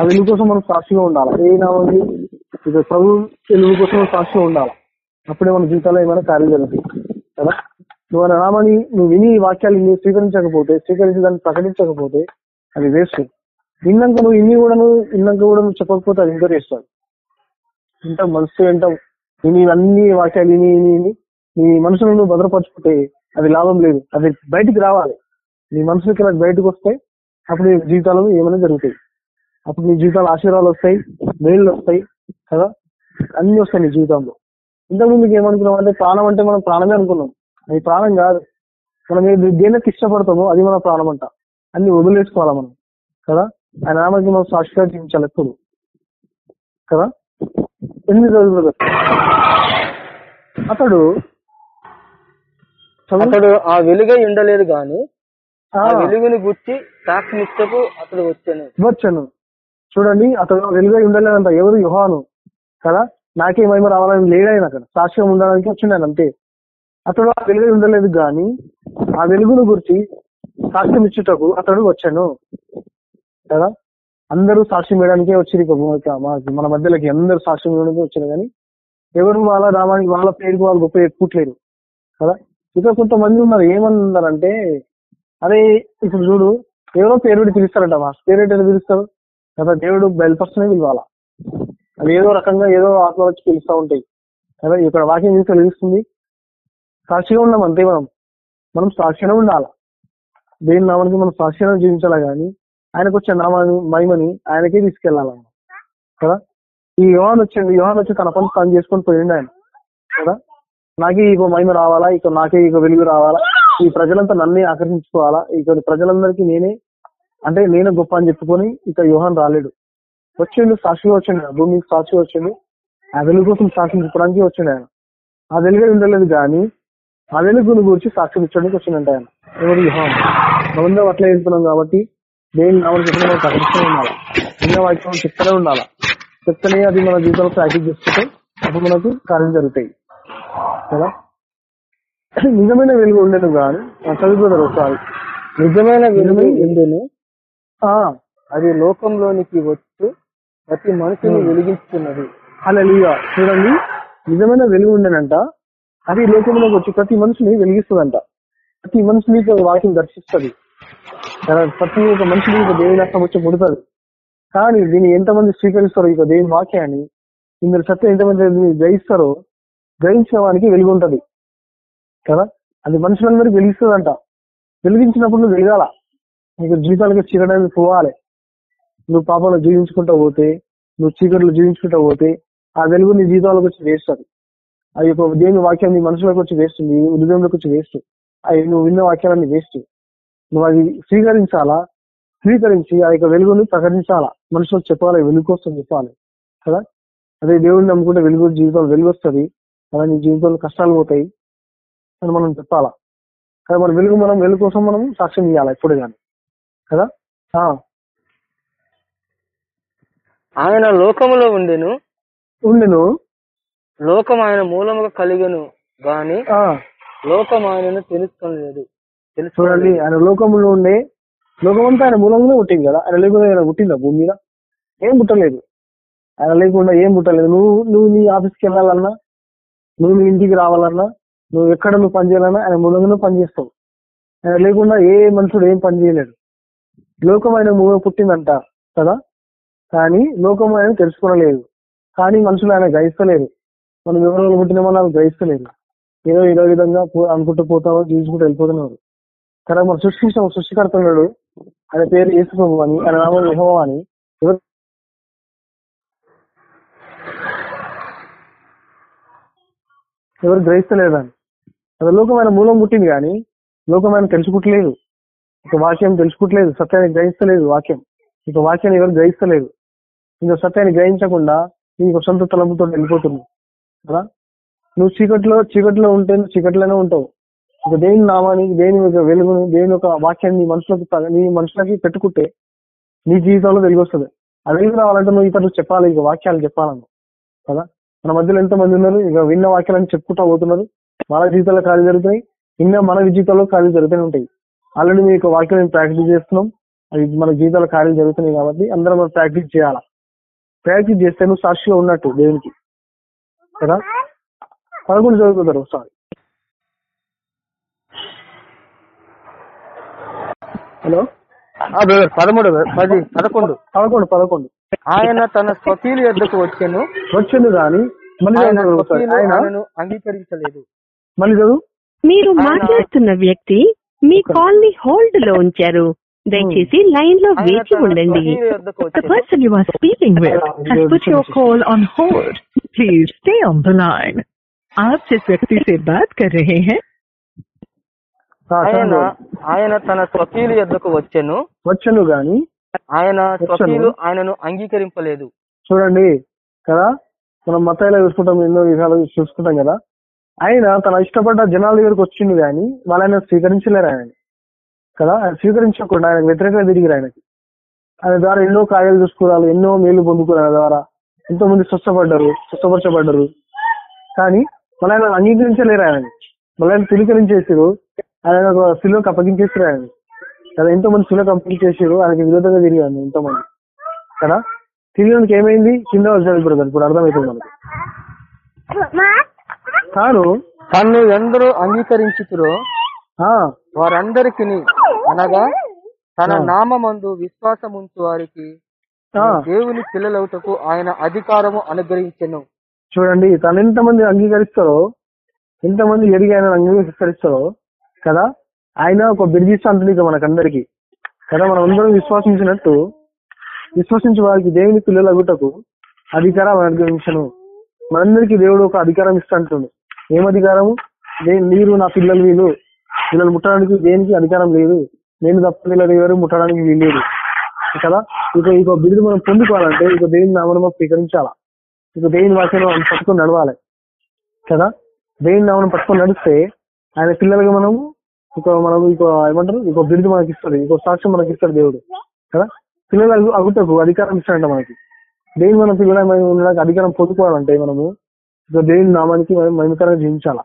Speaker 4: ఆ వెలుగు కోసం మనం సాక్షిగా ఉండాలా? ఏ నామానికి? ఇక ప్రభు వెలుగు కోసం సాక్షిగా ఉండాలా? అప్పుడే మన జీవితాల్లో ఏమైనా కార్యం జరుగుతుంది కదా? నువ్వు ఆయన నామాన్ని నువ్వు విని ఈ వాక్యాలు నువ్వు స్వీకరించకపోతే స్వీకరించి దాన్ని ప్రకటించకపోతే అది వేస్ట్. విన్నాక నువ్వు ఇన్ని కూడా నువ్వు విన్నాక కూడా నువ్వు చెప్పకపోతే అది ఇంకా వేస్తాడు ఇంత మనసు ఎంత విని అన్ని వాక్యాలు విని విని విని నీ మనసును నువ్వు భద్రపరచుకుంటే అది లాభం లేదు. అది బయటికి రావాలి. నీ మనసుకి అది బయటకు వస్తే అప్పుడు నీ జీవితాలు ఏమైనా జరుగుతాయి. అప్పుడు నీ జీవితాలు ఆశీర్వాదాలు వస్తాయి మేళ్ళు వస్తాయి కదా? అన్ని వస్తాయి నీ జీవితంలో. ఇంతకుముందు ఏమనుకున్నాం అంటే ప్రాణం అంటే మనం ప్రాణమే అనుకున్నాం. అది ప్రాణం కాదు. మనం దేనికి ఇష్టపడతామో అది మన ప్రాణం అంట. అన్ని వదిలేసుకోవాలా మనం. కదా? ఆయన నామానికి మనం సాక్షిగా జీవించాలి ఎప్పుడు. కదా? ఎనిమిది రోజులు. అతడు.
Speaker 3: అతడు ఆ వెలుగై ఉండలేదు గాని
Speaker 4: ఆ,
Speaker 3: ఆ వెలుగుని గుర్చి సాక్షి ఇచ్చటకు అతడు వచ్చాను.
Speaker 4: వచ్చాను. చూడండి అతడు వెలుగై ఉండలేదంట ఎవరు? యుహాను. కదా? నాకే మహిమ రావాలని లేడాయన అక్కడ సాక్ష్యం ఉండడానికి వచ్చిండు అంతే అతడు ఆ వెలుగు ఉండలేదు గాని ఆ వెలుగును గురించి సాక్ష్యం ఇచ్చుటకు అతడు వచ్చాను. కదా? అందరూ సాక్ష్యం ఇవ్వడానికే వచ్చి మన మధ్యలోకి అందరూ సాక్ష్యం ఇవ్వడానికి వచ్చారు కానీ ఎవరు వాళ్ళ రామానికి వాళ్ళ పేరుకి వాళ్ళు గొప్ప ఎక్కువట్లేరు కదా? ఇక కొంతమంది ఉన్నారు. ఏమన్నారంటే అరే ఇప్పుడు చూడు ఎవరో పేరు పిలుస్తారంట మా. పేరు పెట్టి పిలుస్తారు? కదా దేవుడు బయలుపరుస్తూనే పిలవాలా? అది ఏదో రకంగా ఏదో ఆత్మ వచ్చి పిలుస్తూ ఉంటాయి. కదా ఇక్కడ వాక్యం చూస్తే తెలుస్తుంది సాక్షిగా ఉన్నాం అంతే మనం. మనం సాక్షిగా ఉండాల? దేని నామానికి మనం సాక్షిగా జీవించాలా కానీ ఆయనకు వచ్చే నామాన్ని మహిమని ఆయనకే తీసుకెళ్ళాలి కదా? ఈ యోహాన్ వచ్చింది యోహాన్ వచ్చి తన పని తను చేసుకొని పోయింది ఆయన. కదా? నాకే ఇక మహిమ రావాలా? ఇక నాకే ఇక వెలుగు రావాలా? ఈ ప్రజలంతా నన్నే ఆకర్షించుకోవాలా? ఇక ప్రజలందరికీ నేనే అంటే నేనే గొప్ప అని చెప్పుకొని ఇక యోహాన్ రాలేడు. వచ్చిండు సాక్షిగా వచ్చిండు భూమికి సాక్షిగా వచ్చింది ఆ వెలుగు కోసం సాక్ష్యం చెప్పడానికి వచ్చిండు ఆయన. ఆ వెలుగే ఉండలేదు కానీ ఆ వెలుగుని గురించి సాక్ష్యం ఇచ్చడానికి వచ్చిందంట ఆయన. ఎవరు యోహాన్? అట్లా వెళ్తున్నాం కాబట్టి దేని నామని చెప్పిన మనం ప్రకటిస్తూనే ఉండాలి? చిన్న వాక్యం చెప్తూనే ఉండాలి? చెప్తేనే అది మన జీవితంలో ప్రాక్టీస్ చేసుకుంటే అప్పుడు మనకు కార్యం జరుగుతాయి. కదా? నిజమైన వెలుగు ఉండేది కానీ చదువుతారు ఒకసారి.
Speaker 3: నిజమైన వెలుగు ఎందును
Speaker 4: ఆ,
Speaker 3: అది లోకంలోనికి వచ్చు ప్రతి మనిషిని వెలిగిస్తున్నది.
Speaker 4: అలా చూడండి. నిజమైన వెలుగు ఉండేనంట అది లోకంలోకి వచ్చి ప్రతి మనిషిని వెలిగిస్తుందంట. ప్రతి మనిషిని వాక్యం దర్శిస్తుంది. ప్రతి ఒక్క మనిషిని దేవుని అర్థం వచ్చి పుడుతుంది కానీ దీన్ని ఎంతమంది స్వీకరిస్తారో ఇక దేవుని వాక్యాన్ని ఇందులో సత్యం ఎంతమంది గ్రహిస్తారో గ్రహించిన వానికి వెలుగు ఉంటది. కదా? అది మనుషులందరికీ వెలిగిస్తుందంట. వెలిగించినప్పుడు నువ్వు వెలగాల. నీకు జీవితాలకి చీకడానికి పోవాలి. నువ్వు పాపంలో జీవించుకుంటా పోతే నువ్వు చీకట్లో జీవించుకుంటా పోతే ఆ వెలుగు నీ జీవితాలకు వచ్చి వేస్తుంది. అది ఆ యొక్క దేవుని వాక్యం నీ మనసులోకి వచ్చి వేస్ట్ నీ హృదయంలోకి వచ్చి వేస్ట్. అవి నువ్వు విన్న వాక్యాలన్నీ వేస్ట్. నువ్వు అది స్వీకరించాలా? స్వీకరించి ఆ యొక్క వెలుగుని ప్రకటించాలా? మనుషులకు చెప్పాలి? వెలుగు కోసం చెప్పాలి. కదా? అదే దేవుడిని నమ్ముకుంటే వెలుగు జీవితంలో వెలుగు వస్తుంది. అలా నీ జీవితంలో కష్టాలు పోతాయి అని మనం చెప్పాలా? కదా మన వెలుగు మనం వెలుగు కోసం మనం సాక్ష్యం ఇవ్వాలి ఎప్పుడు కానీ కదా?
Speaker 3: ఆయన లోకములో ఉండెను.
Speaker 4: ఉండెను.
Speaker 3: లోకం ఆయన మూలముగా కలిగను గాని
Speaker 4: ఆ,
Speaker 3: లోకం ఆయనను తెలుసుకోలేదు తెలుసు
Speaker 4: చూడండి ఆయన లోకంలో ఉండే లోకమంతా ఆయన మూలంలో పుట్టింది కదా ఆయన లేకుండా ఆయన పుట్టిందా భూమి మీద? ఏం పుట్టలేదు. ఆయన లేకుండా ఏం పుట్టలేదు. నువ్వు నువ్వు నీ ఆఫీస్కి వెళ్ళాలన్నా నువ్వు నీ ఇంటికి రావాలన్నా నువ్వు ఎక్కడ నువ్వు పని చేయాలన్నా ఆయన మూలంగా పని చేస్తావు ఆయన లేకుండా ఏ మనుషుడు ఏం పని చేయలేడు. లోకం ఆయన మూలం పుట్టిందంట కదా? కానీ లోకం ఆయన తెలుసుకోలేదు కానీ మనుషులు ఆయన గ్రహిస్తలేరు. మనం ఎవరు పుట్టిన వాళ్ళు గ్రహిస్తలేరు ఏదో ఏదో విధంగా అనుకుంటూ పోతామో జీవించుకుంటూ వెళ్ళిపోతున్నారు కానీ మనం సృష్టించిన ఒక ఆయన పేరు యేసు ప్రభు అని ఆయన నామం యెహోవా అని. ఎవరు? ఎవరు గ్రహిస్తలేదని అది లోకమైన మూలం పుట్టింది కానీ లోకమైన తెలుసుకుంటలేదు. ఇక వాక్యం తెలుసుకుంటలేదు సత్యాన్ని గ్రహిస్తలేదు వాక్యం. ఇక వాక్యాన్ని ఎవరు గ్రహిస్తలేదు. ఇంకా సత్యాన్ని గ్రహించకుండా నీకు సొంత తలంపుతో వెళ్ళిపోతుంది. కదా? నువ్వు చీకట్లో చీకట్లో ఉంటే నువ్వు చీకట్లోనే ఉంటావు. ఒక దేని నామాని దేని యొక్క వెలుగును దేని యొక్క వాక్యాన్ని మనుషులకు నీ మనుషులకి పెట్టుకుంటే నీ జీవితంలో వెలుగు వస్తుంది. ఆ వెలుగు రావాలంటే నువ్వు ఇతరులు చెప్పాలి ఇక వాక్యాలు చెప్పాలను. కదా? మన మధ్యలో ఎంతో మంది ఉన్నారు ఇక విన్న వాక్యాలను చెప్పుకుంటా పోతున్నారు. మన జీవితాల్లో ఖాళీ జరుగుతాయి విన్న మన జీవితాల్లో ఖాళీ జరుగుతూనే ఉంటాయి. ఆల్రెడీ మీ యొక్క వాక్యం ప్రాక్టీస్ చేస్తున్నాం. అవి మన జీవితాల్లో ఖాళీ జరుగుతున్నాయి కాబట్టి అందరం మనం ప్రాక్టీస్ చేయాలా? ప్రాక్టీస్ చేస్తే నువ్వు సాక్షిగా ఉన్నట్టు దేవునికి. కదా? పదకొండు చదువుకుంటారు సారీ హలో?
Speaker 3: బ్రదర్ పదమూడు. పది పదకొండు.
Speaker 4: పదకొండు పదకొండు.
Speaker 3: ఆయన తన స్వకీలు ఎద్దకు వచ్చాను.
Speaker 4: వచ్చింది కానీ మళ్ళీ
Speaker 3: ఆయన
Speaker 4: చదువు ఒకసారి.
Speaker 3: స్వకీయులు
Speaker 4: ఆయన
Speaker 3: ఆయనను అంగీకరించలేదు.
Speaker 4: మళ్ళీ చదువు?
Speaker 2: మీరు మాట్లాడుతున్న వ్యక్తి మీ కాల్ని హోల్డ్లో ఉంచారు. దయచేసి లైన్ లో
Speaker 3: ఆయన
Speaker 2: వేచి
Speaker 3: తన
Speaker 2: ఉండండి
Speaker 3: స్వకీయుల యొద్దకు
Speaker 5: The
Speaker 3: వచ్చెను.
Speaker 5: person you are speaking with has put your call on hold. Please stay on the line. आप जिस व्यक्ति से बात कर रहे हैं
Speaker 4: ఆ,
Speaker 3: ఆయన
Speaker 4: చదువు.
Speaker 3: ఆయన తన స్వకీయుల యొద్దకు వచ్చెను
Speaker 4: వచ్చను గాని
Speaker 3: ఆయన
Speaker 4: వచ్చెను.
Speaker 3: స్వకీయులు ఆయనను అంగీకరింపలేదు
Speaker 4: చూడండి కదా మనం మతాయిలో చూసుకుంటాం ఎన్నో విధాలు చూసుకుంటాం కదా ఆయన తన ఇష్టపడ్డ జనాల దగ్గరకు వచ్చింది కానీ వాళ్ళని స్వీకరించలేరు ఆయన కదా? ఆయన స్వీకరించకుండా ఆయన వ్యతిరేకంగా తిరిగిరు ఆయనకి? ఆయన ద్వారా ఎన్నో కార్యాలు చూసుకోవాలి ఎన్నో మేలు పొందుకున్నారు ఆయన ద్వారా. ఎంతో మంది స్వస్థపడ్డారు స్వస్థపరచబడ్డారు. కానీ మళ్ళీ ఆయన అంగీకరించలేరు ఆయన మళ్ళీ ఆయన తిరికరించేసారు ఆయన ఒక శిలోకి అప్పగించేసారు ఆయన కదా ఎంతో మంది శిలోకి అప్పగించేసారు ఆయనకి విరోధంగా తిరిగాను ఎంతో మంది కదా? తిరిగినందుకు ఏమైంది? కింద వచ్చాడు బ్రదర్ ఇప్పుడు అర్థమవుతుంది మనకి. కాను
Speaker 3: తన్ను ఎందరో అంగీకరించుతురో
Speaker 4: ఆ,
Speaker 3: వారందరికి అనగా తన. నామందు విశ్వాసం ఉంచు వారికి. దేవుని పిల్లలవుటకు ఆయన అధికారము అనుగ్రహించెను.
Speaker 4: చూడండి తను ఎంతమంది అంగీకరిస్తారో ఎంతమంది ఎరిగి ఆయన అంగీకరిస్తారో కదా? ఆయన ఒక బిర్జిస్తాంతుడు ఇక మనకందరికి కదా? మనం అందరం విశ్వాసించినట్టు విశ్వసించి వారికి దేవుని పిల్లల గుటకు అధికారం అనుగ్రహించను. మనందరికి దేవుడు ఒక అధికారం ఇస్తాంటుండు. ఏం అధికారము దే- మీరు నా పిల్లలు వీళ్ళు. వీళ్ళని ముట్టడానికి దేనికి అధికారం లేదు. నేను తప్ప వీళ్ళని ఎవరు ముట్టడానికి వీలు లేదు. కదా? ఇక ఇక బిరుదు మనం పొందుకోవాలంటే ఇక దేవుని నామను స్వీకరించాలా? ఇక దేవుని వాక్యం మనం పట్టుకొని నడవాలి. కదా? దేవుని నామను పట్టుకొని నడిస్తే ఆయన పిల్లలుగా మనము ఇక మనం ఇక ఏమంటారు? ఇక బిరుదు మనకి ఇస్తాడు ఇక సాక్ష్యం మనకి ఇస్తాడు దేవుడు. కదా? పిల్లల అగుటకు అధికారం ఇస్తాడంట మనకి. దేవుని మనం పిల్లల ఉండడానికి అధికారం పొందుకోవాలంటే మనము ఇక దేవుని నామానికి మనం మహిమకరంగా జీవించాలా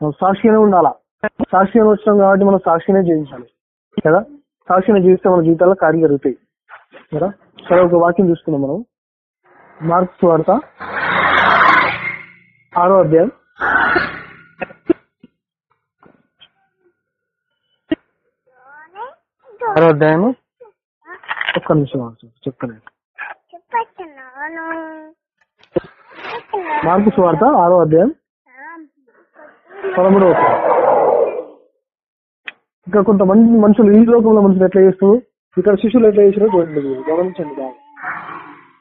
Speaker 4: మనం సాక్షిగానే ఉండాలా? సాక్షిగానే వచ్చినాం కాబట్టి మనం సాక్షిగానే జీవించాలి కదా? సాక్షిగా జీవిస్తే మన జీవితాల్లో కార్యం జరుగుతాయి. కదా? సరే ఒక వాక్యం చూసుకుందాం మనం. మార్క్స్ వార్త ఆరో అధ్యాయం.
Speaker 3: ఆరో అధ్యాయము
Speaker 4: ఒక్క నిమిషం చెప్తాను మార్క్స్ వార్త ఆరో అధ్యాయం పదమూడవ ఇక్కడ కొంతమంది మనుషులు ఈ లోకంలో మనుషులు ఎట్లా చేస్తారు ఇక్కడ శిష్యులు ఎట్లా చేసారో చూడండి. గమనించండి బాగా.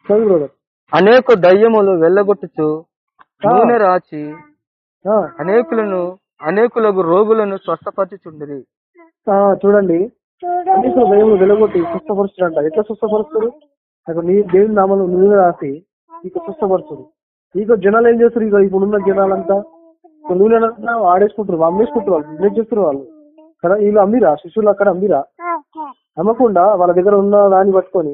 Speaker 4: చదువు.
Speaker 3: అనేక దయ్యములు వెళ్ళగొట్టుచు. నూనె రాచి
Speaker 4: ఆ,
Speaker 3: అనేకులను అనేకులకు రోగులను స్వస్థపరచుచుండిరి.
Speaker 4: ఆ, చూడండి. అనేక దయ్యములు వెలగొట్టి స్వస్థపరుస్తారంట ఎట్లా స్వస్థపరుస్తారు? అక్కడ నీ దేవుని నామలు నీళ్ళు రాసి ఇక స్వస్థపరుస్తారు ఇక జనాలు ఏం చేస్తారు? ఇక ఇప్పుడున్న జనాలంతా ఇక నూనె ఆడేసుకుంటారు అమ్మేసుకుంటారు వాళ్ళు బిజినెస్ చేస్తారు వాళ్ళు. కదా వీళ్ళు అమ్మిరా శిష్యులు అక్కడ అమ్మిరా? అమ్మకుండా వాళ్ళ దగ్గర ఉన్న దాన్ని పట్టుకొని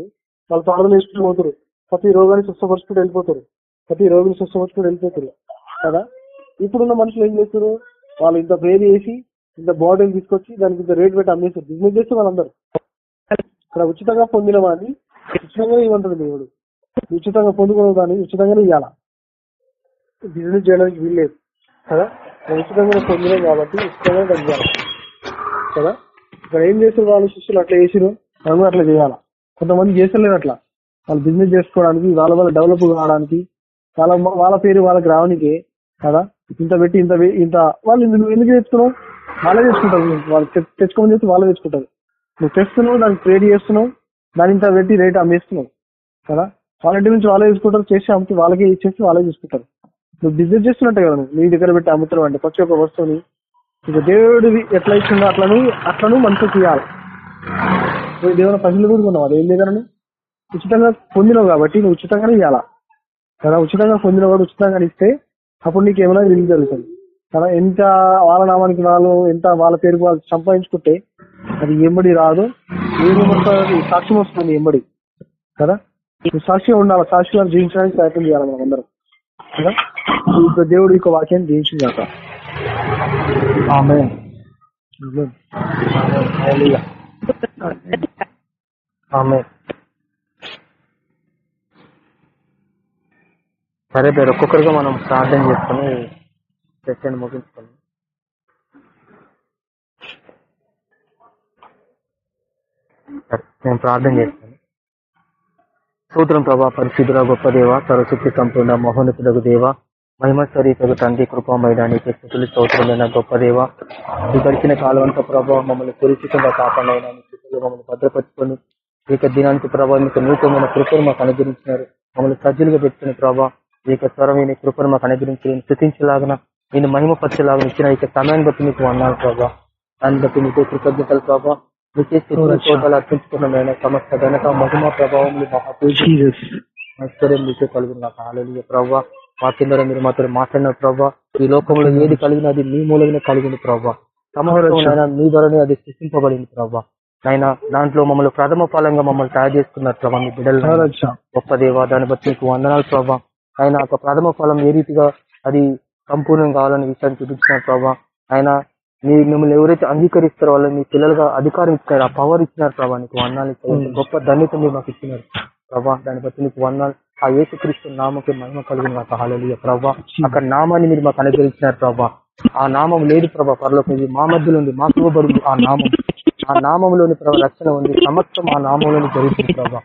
Speaker 4: వాళ్ళు ప్రార్థన చేసుకుంటూ పోతారు. ప్రతి రోగాన్ని స్వస్థపరుచుకుంటూ వెళ్ళిపోతారు. ప్రతి రోగిని స్వస్థపరుచుకుంటూ వెళ్ళిపోతారు. కదా? ఇప్పుడున్న మనుషులు ఏం చేస్తారు వాళ్ళు ఇంత పేరు వేసి ఇంత బాటిల్ తీసుకొచ్చి దానికి ఇంత రేట్ పెట్టి అమ్మేస్తారు బిజినెస్ చేస్తే వాళ్ళందరూ ఇక్కడ ఉచితంగా పొందిన వాడిని ఉచితంగా ఇవ్వంటాడు దేవుడు. ఉచితంగా పొందుకున్న దాన్ని ఉచితంగానే ఇవ్వాల బిజినెస్ చేయడానికి వీల్లేదు. కదా? ఉచితంగా పొందినాం కాబట్టి ఉచితంగా ఇవ్వాలి కదా? ఇక్కడ ఏం చేసారు వాళ్ళు? శిష్యులు అట్లా చేసిరు మనం అట్లా చేయాలా? కొంతమంది చేస్తలేరు అట్లా. వాళ్ళు బిజినెస్ చేసుకోవడానికి వాళ్ళ వాళ్ళ డెవలప్ కావడానికి వాళ్ళ వాళ్ళ పేరు వాళ్ళకి రావడానికి కదా? ఇంత పెట్టి ఇంత ఇంత వాళ్ళు నువ్వు ఎందుకు తెచ్చుకున్నావు? వాళ్ళే తెచ్చుకుంటారు. వాళ్ళు తెచ్చుకోమని చెప్పి వాళ్ళే తెచ్చుకుంటారు. నువ్వు తెస్తున్నావు దానికి ట్రేడ్ చేస్తున్నావు దాని ఇంత పెట్టి రేట్ అమ్మేస్తున్నావు కదా? వాళ్ళ ఇంటి నుంచి వాళ్ళే తీసుకుంటారు చేసి అమ్మితే వాళ్ళకే ఇచ్చేసి వాళ్ళే తీసుకుంటారు నువ్వు బిజినెస్ చేస్తున్నట్టే కదా నువ్వు. నీ దగ్గర పెట్టి అమ్ముతున్నావు అంటే ప్రతి ఒక్క వస్తువుని ఇక దేవుడివి ఎట్లా ఇచ్చిందో అట్లను అట్లను మనసుకు చేయాలి నువ్వు దేవుని పనులు కూడా కొన్నావు అదేం లేదని ఉచితంగా పొందినావు కాబట్టి నువ్వు ఉచితంగానే ఇవ్వాలా కదా ఉచితంగా పొందిన వాడు ఉచితంగా ఇస్తే అప్పుడు నీకు ఏమైనా రిలీజ్ జరుగుతుంది. కదా ఎంత వాళ్ళ నామానికి వాళ్ళు ఎంత వాళ్ళ పేరు వాళ్ళు సంపాదించుకుంటే అది ఎంబడి రాదు. ఏది సాక్ష్యం వస్తుంది ఎంబడి. కదా? నువ్వు సాక్షిగా ఉండాలి? సాక్షిగా జీవించడానికి ప్రయత్నం చేయాలి మనం అందరం? కదా? ఇప్పుడు దేవుడు యొక్క వాక్యాన్ని జీవించింది
Speaker 3: సరే పేరు ఒక్కొక్కరిగా మనం ప్రార్థన చేసుకుని సెషన్ ముగించుకుని నేను ప్రార్థన చేస్తాను. సూత్రం ప్రభా పరిశుద్ధుల గొప్ప దేవ సరస్వతి సంపూర్ణ మహోన్నతులకు దేవ మహిమ స్వరీతకు తండ్రి కృపామైదానికి స్థుతులు స్తోత్రమైన గొప్ప దేవ ఈ గడిచిన కాలం అంతా ప్రభావ మమ్మల్ని సురక్షితంగా కాపాడైనా మమ్మల్ని భద్రపరుచుకొని ఈ యొక్క దినానికి ప్రభావ మీకు నూతనమైన కృపను మాకు అనుగ్రహించినారు. మమ్మల్ని సజ్జులుగా పెట్టుకుని ప్రభావ ఈ యొక్క స్వరమైన కృపను మాకు అనుగ్రహించి స్థుతించలాగన నేను మహిమ పరచలాగా ఇచ్చిన ఈ సమయాన్ని బట్టి మీకు అన్నాను ప్రభావ దాన్ని బట్టి మీకు కృతజ్ఞతలు ప్రభావ అర్పించుకున్న సమస్త ఘనత మహిమ ప్రభావం ఐశ్వర్యం మీకే కలుగును నాకు హాలలుయ ప్రవ్వా వాక్యం ద్వారా మీరు మాతో మాట్లాడిన ప్రవ్వా ఈ లోకంలో ఏది కలిగినది మీ మూలంగానే కలిగింది ప్రవ్వా. సమస్తం మీ ద్వారానే అది సృష్టింపబడింది ప్రవ్వా. ఆయన దాంట్లో మమ్మల్ని ప్రథమ ఫలంగా మమ్మల్ని తయారు చేసుకున్నారు ప్రభా మీ బిడ్డలు. గొప్ప దేవ దాన్ని బట్టి మీకు వందనాలు ప్రభా ఆయన ఒక ప్రథమ ఫలం ఏ రీతిగా అది సంపూర్ణం కావాలనే విషయాన్ని చూపించినారు ప్రభా ఆయన మీ మిమ్మల్ని ఎవరైతే అంగీకరిస్తారో వాళ్ళు మీ పిల్లలుగా అధికారం ఇచ్చినారు ఆ పవర్ ఇచ్చినారు ప్రభా నీకు వందాలు గొప్ప ధన్యత మీరు మాకు ఇచ్చినారు ప్రభా దాన్ని బట్టి నీకు వందాలు ఆ యేసుక్రీస్తు నామకి మహిమ కలిగిన మాకు హాలలియ ప్రభా అక్కడ నామాన్ని మీరు మాకు అనుగ్రహించినారు ప్రభా ఆ నామం లేదు ప్రభా పరలోకం మా మధ్యలో ఉంది మాకు ఇవ్వబడింది ఆ నామం. ఆ నామంలోని ప్రభా రక్షణ ఉంది. సమస్తం ఆ నామంలోని జరుగుతుంది ప్రభా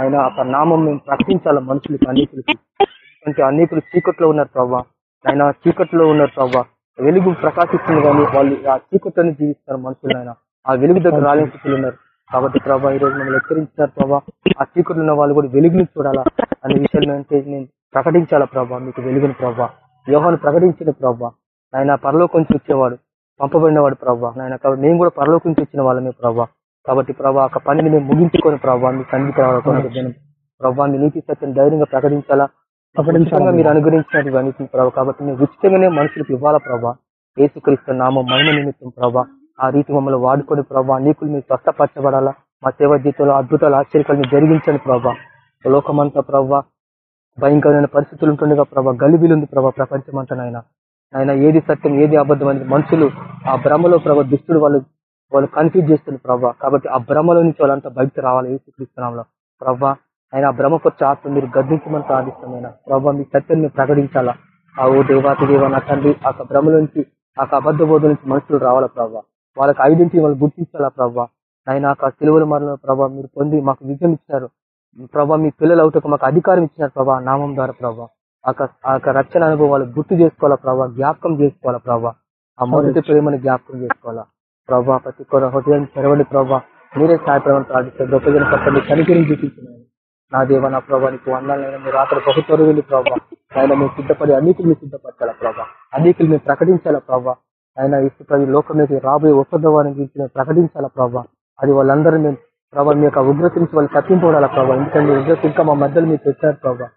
Speaker 3: ఆయన ఆ నామం మేము ప్రకటించాలి మనుషులకి అనేకులకి? ఎందుకంటే అనేకులు చీకట్లో ఉన్నారు ప్రభా ఆయన చీకట్లో ఉన్నారు ప్రభా వెలుగు ప్రకాశిస్తుంది కానీ వాళ్ళు ఆ చీకట్లోనే జీవిస్తారు మనుషులు ఆయన. ఆ వెలుగు దగ్గర రాలేని స్థితిలో ఉన్నారు. కాబట్టి ప్రభా ఈ రోజు మమ్మల్ని హెచ్చరించినారు ప్రభా. ఆ చీకట్లో ఉన్న వాళ్ళు కూడా వెలుగుని చూడాలా అనే విషయాలు ప్రకటించాలా ప్రభా మీకు వెలుగుని ప్రభా. యోహాను ప్రకటించిన ప్రభా. ఆయన పరలోకం నుంచి వచ్చేవాడు పంపబడినవాడు ప్రభా. నాయన కాబట్టి మేము కూడా పరలోకం నుంచి వచ్చిన వాళ్ళమే ప్రభా. కాబట్టి ప్రభా ఒక పనిని మేము ముగించుకొని ప్రభా మీ రావాలి ప్రభా మీ నీతి సత్యం ధైర్యంగా ప్రకటించాలా? ఉచితంగా మీరు అనుగ్రహించినట్టు అనిపించింది ప్రభావ కాబట్టి మేము ఉచితంగానే మనుషులకు ఇవ్వాలా ప్రభా? ఏసుక్రీస్తు నామం మహిమ నిమిత్తం ప్రభా. ఆ రీతి మమ్మల్ని వాడుకొని ప్రభా నీకులు మీరు స్వస్థపరచబడాలా? మా సేవ జీవితంలో అద్భుతాలు ఆశ్చర్యకాలు మీరు జరిగించండి ప్రభా. లోకమంతా ప్రభా భయంకరమైన పరిస్థితులు ఉంటుండగా ప్రభా గలిబిలు ఉంది ప్రభా ప్రపంచమంతా నాయన. ఆయన ఏది సత్యం ఏది అబద్ధం అనేది మనుషులు ఆ భ్రమలో ప్రభా దుష్టుడు వాళ్ళు వాళ్ళు కన్ఫ్యూజ్ చేస్తుంది ప్రభా. కాబట్టి ఆ భ్రమలో నుంచి వాళ్ళంతా బయటకు రావాలి ఏసుక్రీస్తున్నాంలో ప్రభా ఆయన ఆ భ్రమకొచ్చే ఆత్మ మీరు గద్దించమని ఆయన ప్రభా మీ సత్యాన్ని ప్రకటించాలా? ఆ ఓ దేవాతి దేవ నా తండ్రి ఆ భ్రమ నుంచి ఆ అబద్ధ బోధ నుంచి మనుషులు రావాలా ప్రభా? వాళ్ళకి ఐడెంటిటీ వాళ్ళు గుర్తించాలా ప్రభా? నాయన ఆ సిలువల మరణ ప్రభా మీరు పొంది మాకు విజయం ఇచ్చినారు. ప్రభా మీ పిల్లలు అవుటకు మాకు అధికారం ఇచ్చినారు ప్రభా నామం ద్వారా ప్రభా. ఆ రక్షణ అనుభవాలు గుర్తు చేసుకోవాలా ప్రభా? జ్ఞాపకం చేసుకోవాలా ప్రభా? ఆ మొదటి ప్రేమని జ్ఞాపకం చేసుకోవాలా? ప్రభా ప్రతి ఒక్క హృదయం తెరవండి ప్రభా. మీరే సాయప్రమం ప్రార్థిస్తారు గొప్ప జన పట్టండి కనికరిని చూపించినారు నా దేవ నా ప్రభా నీకు వందాలైనా మీరు అక్కడ బహుత్వరు వెళ్ళి ప్రభా. ఆయన మేము సిద్ధపడి అనేకులు మీరు సిద్ధపరచాలా ప్రభా? అనేకులు మేము ప్రకటించాలా ప్రభా? ఆయన ఇసు ప్రతి లోకం మీద రాబోయే ఒక్కదవారిని గురించి మేము ప్రకటించాలా ప్రభా? అది వాళ్ళందరూ మేము ప్రభావ మీ యొక్క ఉగ్రత నుంచి వాళ్ళు తప్పింపోవాలా ప్రభావ ఎందుకంటే ఉగ్రత ఇంకా మా మధ్యలో మీరు పెట్టారు ప్రభా.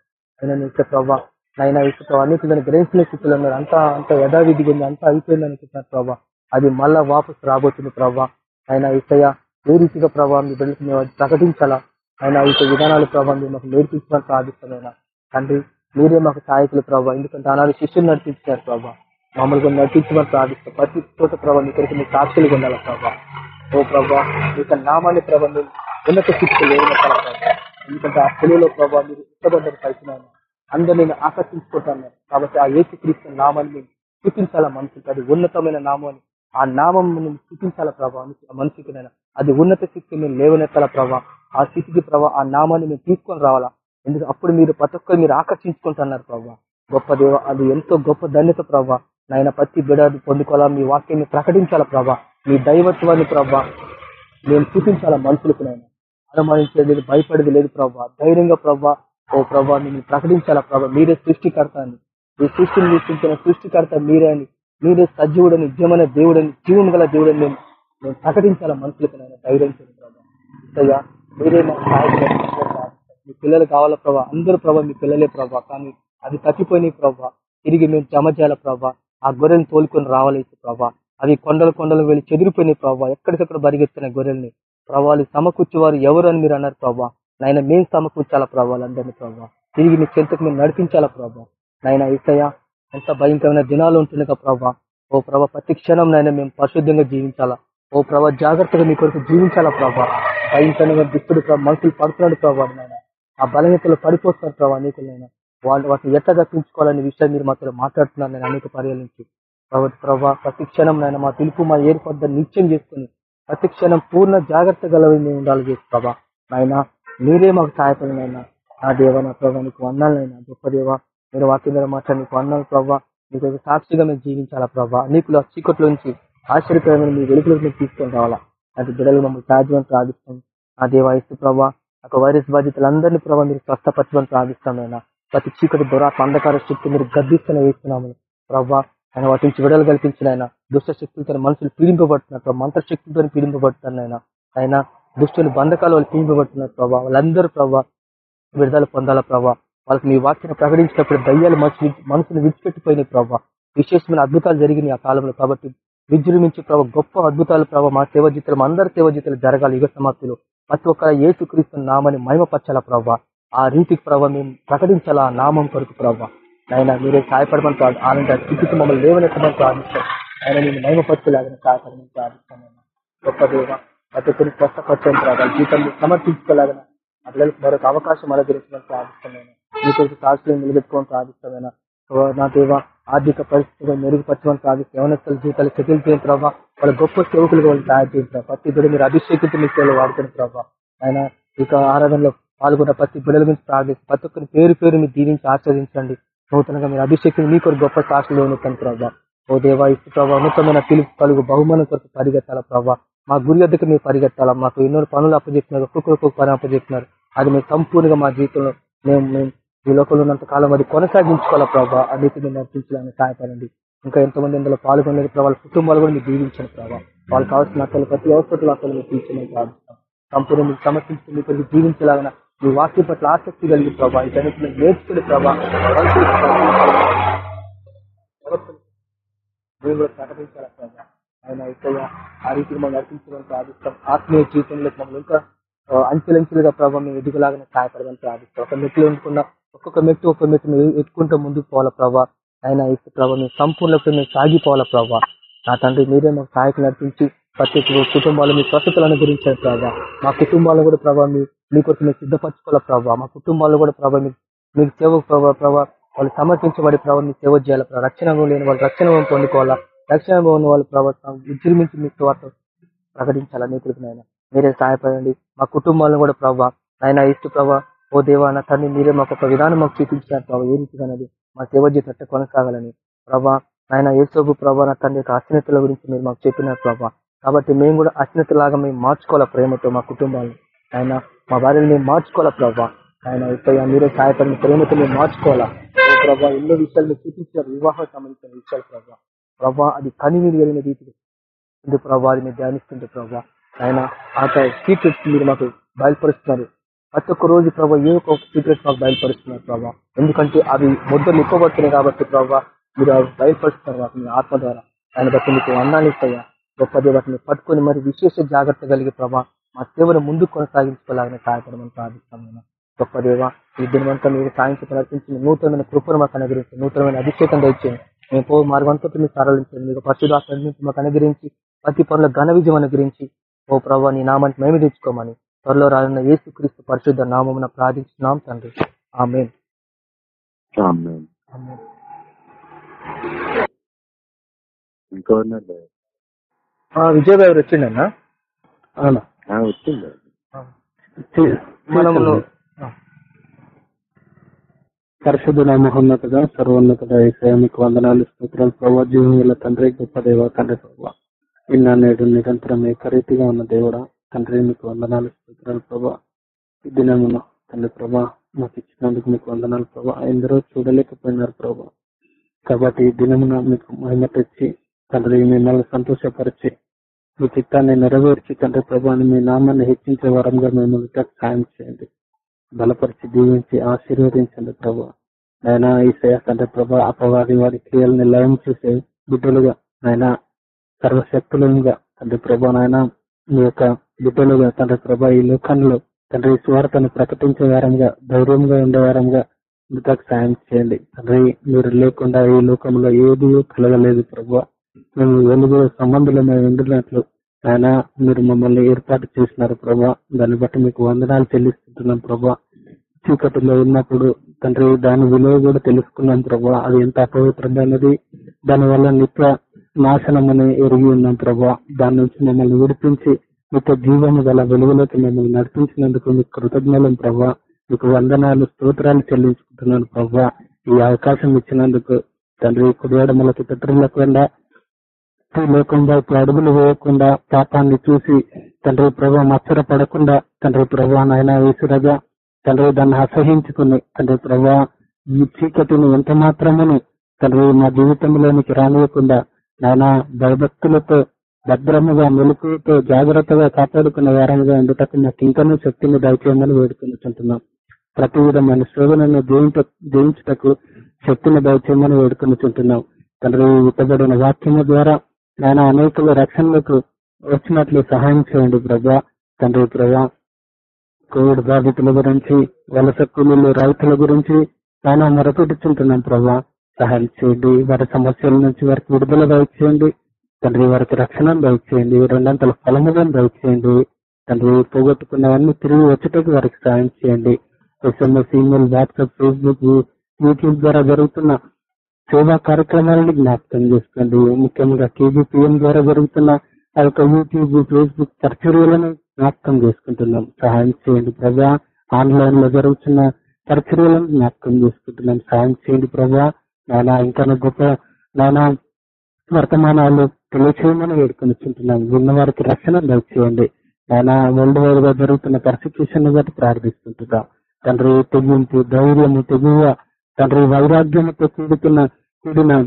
Speaker 3: ఆయన ఇస్తే ప్రభా ఆయన ఇసు అనేక దాన్ని గ్రహించిన స్థితిలో ఉన్నారు. అంతా అంత యథావిధిగా ఉంది అంతా అయిపోయింది అనుకుంటున్నారు ప్రభా. అది మళ్ళా వాపసు రాబోతుంది ప్రభా. ఆయన ఇసయ ఏ రీతిగా ప్రభావం మీ బిడ్డలకు మేము ప్రకటించాలా? ఆయన ఈ విధానాలు ప్రభావం మీరు మాకు నేర్పించడానికి ప్రార్థిస్తున్నాయినా తండ్రి మీరే మాకు సహాయకులు ప్రభావ ఎందుకంటే ఆనాడు శిష్యులు నడిపించారు ప్రభావ మమ్మల్ని నడిపించమని ప్రార్థిస్తాం ప్రతి చోట ప్రభావం ఇక్కడికి మీ సాక్షులు ఉండాలి ప్రభావ ఓ ప్రభా యొక్క నామాన్ని ప్రభావం ఉన్నత శిక్షలు లేవనెత్తాల ప్రభావ ఎందుకంటే ఆ తెలుగులో ప్రభావ మీరు ఇష్టపడ్డ పైకినాను అందరు నేను ఆకర్షించుకుంటాను. కాబట్టి ఆ ఏసు క్రీస్తు నామాన్ని మేము చూపించాలా మనుషులకి అది ఉన్నతమైన నామం ఆ నామం చూపించాలా ప్రభావ మనిషికి అది ఉన్నత స్థితికి మేము లేవనెత్తాల ప్రభావ ఆ స్థితికి ప్రభావ ఆ నామాన్ని మేము తీసుకొని రావాలా? ఎందుకంటే అప్పుడు మీరు ప్రతి ఒక్కరు మీరు ఆకర్షించుకుంటున్నారు ప్రభావ గొప్ప దేవ అది ఎంతో గొప్ప ధన్యత ప్రభావ నాయన ప్రతి బిడ పొందుకోవాలా? మీ వాక్యాన్ని ప్రకటించాలా ప్రభా? మీ దైవత్వాన్ని ప్రభా? నేను చూపించాలా మనుషులకు నాయన? అనుమానించేది లేదు భయపడేది లేదు ప్రభా. ధైర్యంగా ప్రభా ఓ ప్రభా నేను ప్రకటించాలా ప్రభా? మీరే సృష్టికర్త అని. ఈ సృష్టిని సృష్టించిన సృష్టికర్త మీరే అని. మీరే సజీవుడని నిజమైన దేవుడని జీవం గల దేవుడని నేను నేను ప్రకటించాలా మనుషులకు నాయన? ధైర్యం చేయండి ప్రభా. మీరే మా మీ పిల్లలు కావాలా ప్రభా? అందరూ ప్రభా మీ పిల్లలే ప్రభా. కానీ అది తప్పిపోయినాయి ప్రభా. తిరిగి మేము జమ చేయాల ప్రభా? ఆ గొర్రెని తోలుకొని రావాలి ప్రభా అవి కొండలు కొండలు వెళ్ళి చెదిరిపోయినాయి ప్రభా ఎక్కడికక్కడ బరిగెత్తిన గొర్రెల్ని. ప్రభావాలు సమకూర్చేవారు ఎవరు అని మీరు అన్నారు ప్రభా? నాయన మేము సమకూర్చాలా ప్రభావాలు అందరినీ ప్రభా? తిరిగి మీ చెంతకు మేము నడిపించాలా ప్రభా? నాయన ఇసయ ఎంత భయంకరమైన దినాలు ఉంటుండగా ప్రభా. ఓ ప్రభా ప్రతి క్షణం నాయన మేము పరిశుద్ధంగా జీవించాలా. ఓ ప్రభా జాగ్రత్తగా మీ కొరకు జీవించాలా ప్రభా? భయంకరంగా దుస్తుడు మనుషులు పడుతున్నాడు ప్రభావం నాయన. ఆ బలహీనతలు పడిపోతున్నారు ప్రభా నాయన. వాళ్ళు వాటిని ఎట్లా దక్కించుకోవాలనే విషయం మీరు మాతో మాట్లాడుతున్నారు నేను అనేక పర్యాల నుంచి కాబట్టి ప్రభా ప్రతి క్షణం నాయన మా పిలుపు మా ఏర్పడ్డ నిత్యం చేసుకుని ప్రతి క్షణం పూర్ణ జాగ్రత్త గలవి మేము ఉండాలి చేసి ప్రభా. నాయన మీరే మాకు సహాయపడినైనా నా దేవ నా ప్రభా నీకు వందాలైనా గొప్ప దేవ మీరు వాటి మీద మాట్లాడి నీకు వందాలు ప్రభా. నీకు సాక్షిగా మేము జీవించాలా ప్రభా. నీకులు ఆ చీకట్లో నుంచి ఆశ్చర్యకరమైన మీ వెలుగులోకి మేము తీసుకొని రావాలా. అది బిడ్డలు మమ్మల్ని సాధ్యమని ప్రార్థిస్తాం. ఆ దేవ ఇస్తు ప్రభా ఒక వైరస్ బాధితులందరినీ ప్రభావ మీరు స్వస్థపరచమని ప్రార్థిస్తామైనా ప్రతి చీకటి దొర అంధకార శక్తి మీరు గద్దిస్తున్న వేస్తున్నాము ప్రభా ఆయన వాటి నుంచి విడుదల కల్పించిన ఆయన దుష్ట శక్తులతో మనుషులు పీడింపబడుతున్నారు మంత్ర శక్తులతో పీడింపబడుతున్నారు ఆయన. ఆయన దుష్టులు బంధకాలు వాళ్ళు పీడింపబడుతున్నారు ప్రభావ వాళ్ళందరూ ప్రభావ విడుదల పొందాల ప్రభావ వాళ్ళకి మీ వాక్యను ప్రకటించినప్పుడు దయ్యాలు మనుషులు మనుషులు విడిచిపెట్టిపోయినాయి ప్రభావ విశేషమైన అద్భుతాలు జరిగినాయి ఆ కాలంలో కాబట్టి విజృంభించి ప్రభావ గొప్ప అద్భుతాలు ప్రభావ మా సేవ జీతాలు అందరి సేవ జీతాలు జరగాలి యుగ సమాప్తిలో. ప్రతి ఒక్కరు ఏసుక్రీస్తు నామని మహిమపరచాల ప్రభావ ఆ రీతికి ప్రభావ మేము ప్రకటించాలా నామం కొరకు ప్రభావ ఆయన మీరే సహాయపడమని కాదు ఆనంద స్థితికి మమ్మల్ని లేవనెత్తమని ప్రార్థిస్తాం. ఆయన నేను మహిమపరచలాగిన సహాయపడమని ప్రార్థిస్తాను గొప్ప దేవ ప్రతి ఒక్కరిని స్వస్థపరచని ప్రభావ జీవితం సమర్పించుకోలేగిన ఆ పిల్లలకు మరొక అవకాశం అనుగ్రహించమని ప్రార్థిస్తున్నాను మీ కొరకు సాక్షులను నిలబెట్టుకోవడం ప్రార్థిస్తున్నాను నా దేవ ఆర్థిక పరిస్థితులు మెరుగుపరచమని ప్రార్థిస్తాం. యవనస్తుల జీవితాలు సెటిల్ చేయని ప్రభావ వాళ్ళ గొప్ప సేవకులుగా వాళ్ళు తయారు చేసిన ప్రతి బిడ్డ మీరు అభిషేకించి మీ సేవలు వాడుతున్న ప్రభావ ఆయన ఇక ఆరాధనలో పాల్గొన్న ప్రతి బిడ్డల గురించి ప్రార్థిస్తాం ప్రతి ఒక్కరి పేరు పేరు మీరు దీవించి ఆస్వాదించండి నూతనంగా మీరు అభిషేకం మీ కొరకు గొప్ప సాక్షులు ఉన్నతాను ప్రభావ ఓ దేవా ఇసు ప్రభావ నూతనమైన పిలుపు కలుగు బహుమానం కొరకు పరిగెత్తాల ప్రభావ మా గురి వద్దకు మీరు పరిగెత్తాలా. మాకు ఎన్నో పనులు అప్పజెప్తున్నారు ఒక్కొక్కరికి ఒక పని అప్పచెప్పినారు. అది మేము సంపూర్ణంగా మా జీవితంలో మేము మేము ఈ లోకంలో ఉన్నంత కాలం అది కొనసాగించుకోవాలా ప్రభావ అన్నిటి మేము నడిపించాలని సహాయపడండి. ఇంకా ఎంతమంది ఇందులో పాల్గొనేది ప్రభావ కుటుంబాలు కూడా మీరు దీవించండి ప్రభావ వాళ్ళకి కావాల్సిన అసలు ప్రతి అవసరం అసలు మీరు తీర్చమని ప్రార్థిస్తాం. సంపూర్ణ మీకు సమర్పించి మీ కొద్దిగా జీవించలాగిన మీ వాక్యం పట్ల ఆసక్తి కలిగి ప్రభావ ఈ నేర్చుకుని నేర్చుకునే మేము కూడా ఆయన ఇక్కడ ఆ రీతికి మనం నడిపించడానికి ప్రార్థిస్తాం. ఆత్మీయ జీవితంలో మమ్మల్ని ఇంకా అంచెలంచెలుగా ప్రభావ మేము ఎదుగులాగానే సహాయపడమని ప్రార్థిస్తాం. ఒక మెట్లు ఎన్నుకున్న ఒక్కొక్క మెట్టు ఒక్కొక్క మెట్టు ఎత్తుకుంటూ ముందుకు పోవాల ప్రభావ ఆయన ఇసు ప్రభావ మేము సంపూర్ణకు మేము సాగిపోవాలా ప్రభా? నా తండ్రి మీరే మాకు సహాయకు నడిపించి ప్రతి కుటుంబాలు మీ స్వస్థతలను గురించారు ప్రభావ మా కుటుంబాలను కూడా ప్రభావ మీ మీ కొరకు మీరు సిద్ధపరచుకోవాలి ప్రభావ మా కుటుంబాల్లో కూడా ప్రభావ మీకు మీకు సేవ ప్రభావ ప్రభావ వాళ్ళు సమర్పించబడి ప్రభావ మీ సేవ చేయాలి ప్రభావ రక్షణ లేని వాళ్ళు రక్షణ పొందుకోవాలా? రక్షణ ఉన్న వాళ్ళు ప్రభావ విజృంభించి మీ స్వార్థం ప్రకటించాలా నీ కొరకు నాయన? మీరే సహాయపడండి. మా కుటుంబాలను కూడా ప్రభావ నాయన ఇష్ట ప్రభావ ఓ దేవా నా తండ్రి మీరే మాకు ఒక విధానం మాకు చూపించారు ప్రభావ ఏ రీతిగా అనేది మా సేవ చేసినట్టు కొనసాగాలని ప్రభా ఆయన ఏసోబు ప్రభా నా తండ్రి యొక్క అశ్నతల గురించి మీరు మాకు చెప్పినారు ప్రభా. కాబట్టి మేము కూడా అశ్నతలాగా మేము మార్చుకోవాలా ప్రేమతో మా కుటుంబాలను. ఆయన మా భార్యను మేము మార్చుకోవాలా ప్రభా? ఆయన ఇప్పుడు మీరే సహాయపడిన ప్రేమతో మేము మార్చుకోవాలా? ప్రభావ ప్రభా ఎన్నో విషయాలు మీరు చూపించారు వివాహం సంబంధించిన విషయాలు ప్రభా. ప్రభా అది కనివిని వెళ్ళిన రీతికి. ఇందు ప్రభా అది మీరు ధ్యానిస్తుంటే ప్రభా ఆయన ఆ సీక్రెట్స్ మీరు మాకు బయలుపరుస్తున్నారు. ప్రతి ఒక్క రోజు ప్రభా ఏ ఒక్క సీక్రెట్స్ మాకు బయలుపరుస్తున్నారు ప్రభా? ఎందుకంటే అవి ముద్దలు ఎక్కువబడుతున్నాయి కాబట్టి ప్రభా మీరు అవి బయలుపరుస్తున్నారు మాకు మీ ఆత్మ ద్వారా. ఆయన బట్టి మీకు అన్నాలు ఇస్తాయా? గొప్ప వాటిని పట్టుకొని మరి విశేష జాగ్రత్త కలిగి ప్రభా మా సేవను ముందుకు కొనసాగించుకోవాలని సహాయపడమని ప్రార్థిస్తాం గొప్ప దేవ ఈ దినవంతా మీరు సాయంత్రం ప్రవర్తించిన నూతనమైన కృపను మాకు అనుగ్రహించి నూతనమైన అభిషేకం దయచేయండి. మేము పో మార్గంతో మీరు సరళించండి మీకు పరిశుధాత్మ మాకు అనుగ్రహించి ప్రతి పనుల ఘన విజయం అనుగ్రహించి ఓ ప్రభావ నీ నామానికి మేము తెచ్చుకోమని త్వరలో రానున్న యేసుక్రీస్తు పరిశుద్ధ నామమున ప్రార్థించున్నాం తండ్రి. ఆమె
Speaker 1: ఆమేన్. ఇంకెవరున్నారు
Speaker 3: విజయ్ గారు వచ్చిండన్నా
Speaker 6: అవునా.
Speaker 1: వచ్చింది.
Speaker 3: మనము
Speaker 6: పరిశుద్ధ మహోన్నతగా సర్వోన్నతగా ఏసయ మీకు వందనాలు స్తోత్రాలు ప్రభావ జీవం గల తండ్రి గొప్ప దేవ తండ్రి ప్రభావ నిన్న నేడు నిరంతరం ఏకరీతిగా ఉన్న దేవుడా తండ్రి మీకు వందనాలు స్తోత్రాలు ప్రభా. ఈ దినమున తండ్రి ప్రభా మాకు ఇచ్చినందుకు మీకు వందనాలు ప్రభా. ఎందరో చూడలేకపోయినారు ప్రభా. కాబట్టి ఈ దినమున మీకు మహిమ తెచ్చి తండ్రి మిమ్మల్ని సంతోషపరిచి మీ చిత్తాన్ని నెరవేర్చి తండ్రి ప్రభాని మీ నామాన్ని హెచ్చించే వారంగా మిమ్మల్ని సాయం చేయండి. బలపరిచి దీవించి ఆశీర్వదించండి ప్రభా. ఆయన ఈ తండ్రి ప్రభా అపవాది వారి క్రియల్ని లయం చేసే బిడ్డలుగా ఆయన సర్వశక్తులుగా తండ్రి ప్రభా నాయన మీ యొక్క బిడ్డలుగా తండ్రి ప్రభా ఈ లోకంలో తండ్రి స్వార్థను ప్రకటించే వారంగా ధైర్యంగా ఉండే వారంగా సాయం చేయండి. తండ్రి మీరు లేకుండా ఈ లోకంలో ఏది కలగలేదు ప్రభా. మేము వెలుగు సంబంధులు మేము ఉండినట్లు ఆయన మీరు మమ్మల్ని ఏర్పాటు చేసినారు ప్రభా. దాన్ని బట్టి మీకు వందనాలు చెల్లిస్తున్నాం ప్రభా. చీకటిలో ఉన్నప్పుడు తండ్రి దాని విలువ కూడా తెలుసుకున్నాం ప్రభా. అది ఎంత అపవిత్రమైనది. దాని వల్ల నిత్య నాశనం అని ఎరిగి ఉన్నాం ప్రభా. దాని నుంచి మమ్మల్ని విడిపించి మీకు జీవము గల వెలుగులోకి మిమ్మల్ని నడిపించినందుకు మీకు కృతజ్ఞలం ప్రభా. మీకు వందనాలు స్తోత్రాలు చెల్లించుకుంటున్నాను ప్రభా. ఈ అవకాశం ఇచ్చినందుకు తండ్రి కుడియడములకు లేకుండా భక్తి లేకుండా వైపు అడుగులు వేయకుండా పాపాన్ని చూసి తండ్రి ప్రభు మచ్చర పడకుండా తండ్రి ప్రభా నాయన వేసురగా తండ్రి దాన్ని అసహించుకుని తండ్రి ప్రభు ఈ చీకటిని ఎంత మాత్రమును తండ్రి మా జీవితంలోనికి రానియకుండా నాయన భయభక్తులతో భద్రముగా మెలుకుతో జాగ్రత్తగా కాపాడుకున్న వారంగా ఉండటకు నాకు ఇంకనూ శక్తిని దయచేయమని వేడుకుంటున్నాం ప్రతి విధమైన శోధనను జయించ జయించుటకు శక్తిని దయచేయమని వేడుకుంటున్నాం తండ్రి ఇవ్వబడిన వాక్యము ద్వారా నాయన అనేకులు రక్షణలకు వచ్చినట్లు సహాయం చేయండి ప్రజా తండ్రి ప్రజా కోవిడ్ బాధితుల గురించి వలస కూలీలు రైతుల గురించి నాయన మొరపెట్టుచుంటున్నాం ప్రభా. సహాయం చేయండి వారి సమస్యల నుంచి వారికి విడుదల దయచేయండి. తండ్రి వారికి రక్షణ దయచేయండి రెండంతల ఫలములను దయచేయండి. తండ్రి పోగొట్టుకున్నవన్నీ తిరిగి వచ్చేటకు వారికి సహాయం చేయండి. SMS email WhatsApp Facebook YouTube ద్వారా జరుగుతున్న సేవా కార్యక్రమాలను జ్ఞాపకం చేసుకోండి. ముఖ్యంగా కేజీపీఎం ద్వారా జరుగుతున్న ఆ యొక్క యూట్యూబ్ ఫేస్బుక్ పరిచర్యలను జ్ఞాపకం చేసుకుంటున్నాం. సహాయం చేయండి ప్రజా ఆన్లైన్లో జరుగుతున్న పరిచర్యలను జ్ఞాపకం చేసుకుంటున్నాం. సహాయం చేయండి ప్రజా నానా ఇంకా గొప్ప నానా వర్తమానాలు తెలియచేయమని వేడుకొనిచుంటున్నాం. ఉన్న వారికి రక్షణ దయచేయండి. నానా వరల్డ్ వైడ్గా జరుగుతున్న పర్సిక్యూషన్ బట్టి ప్రార్థిస్తుంటున్నాం. తండ్రి తెగింపు ధైర్యము తెగువ తండ్రి వైరాగ్యముతో కూడుతున్న కూడిన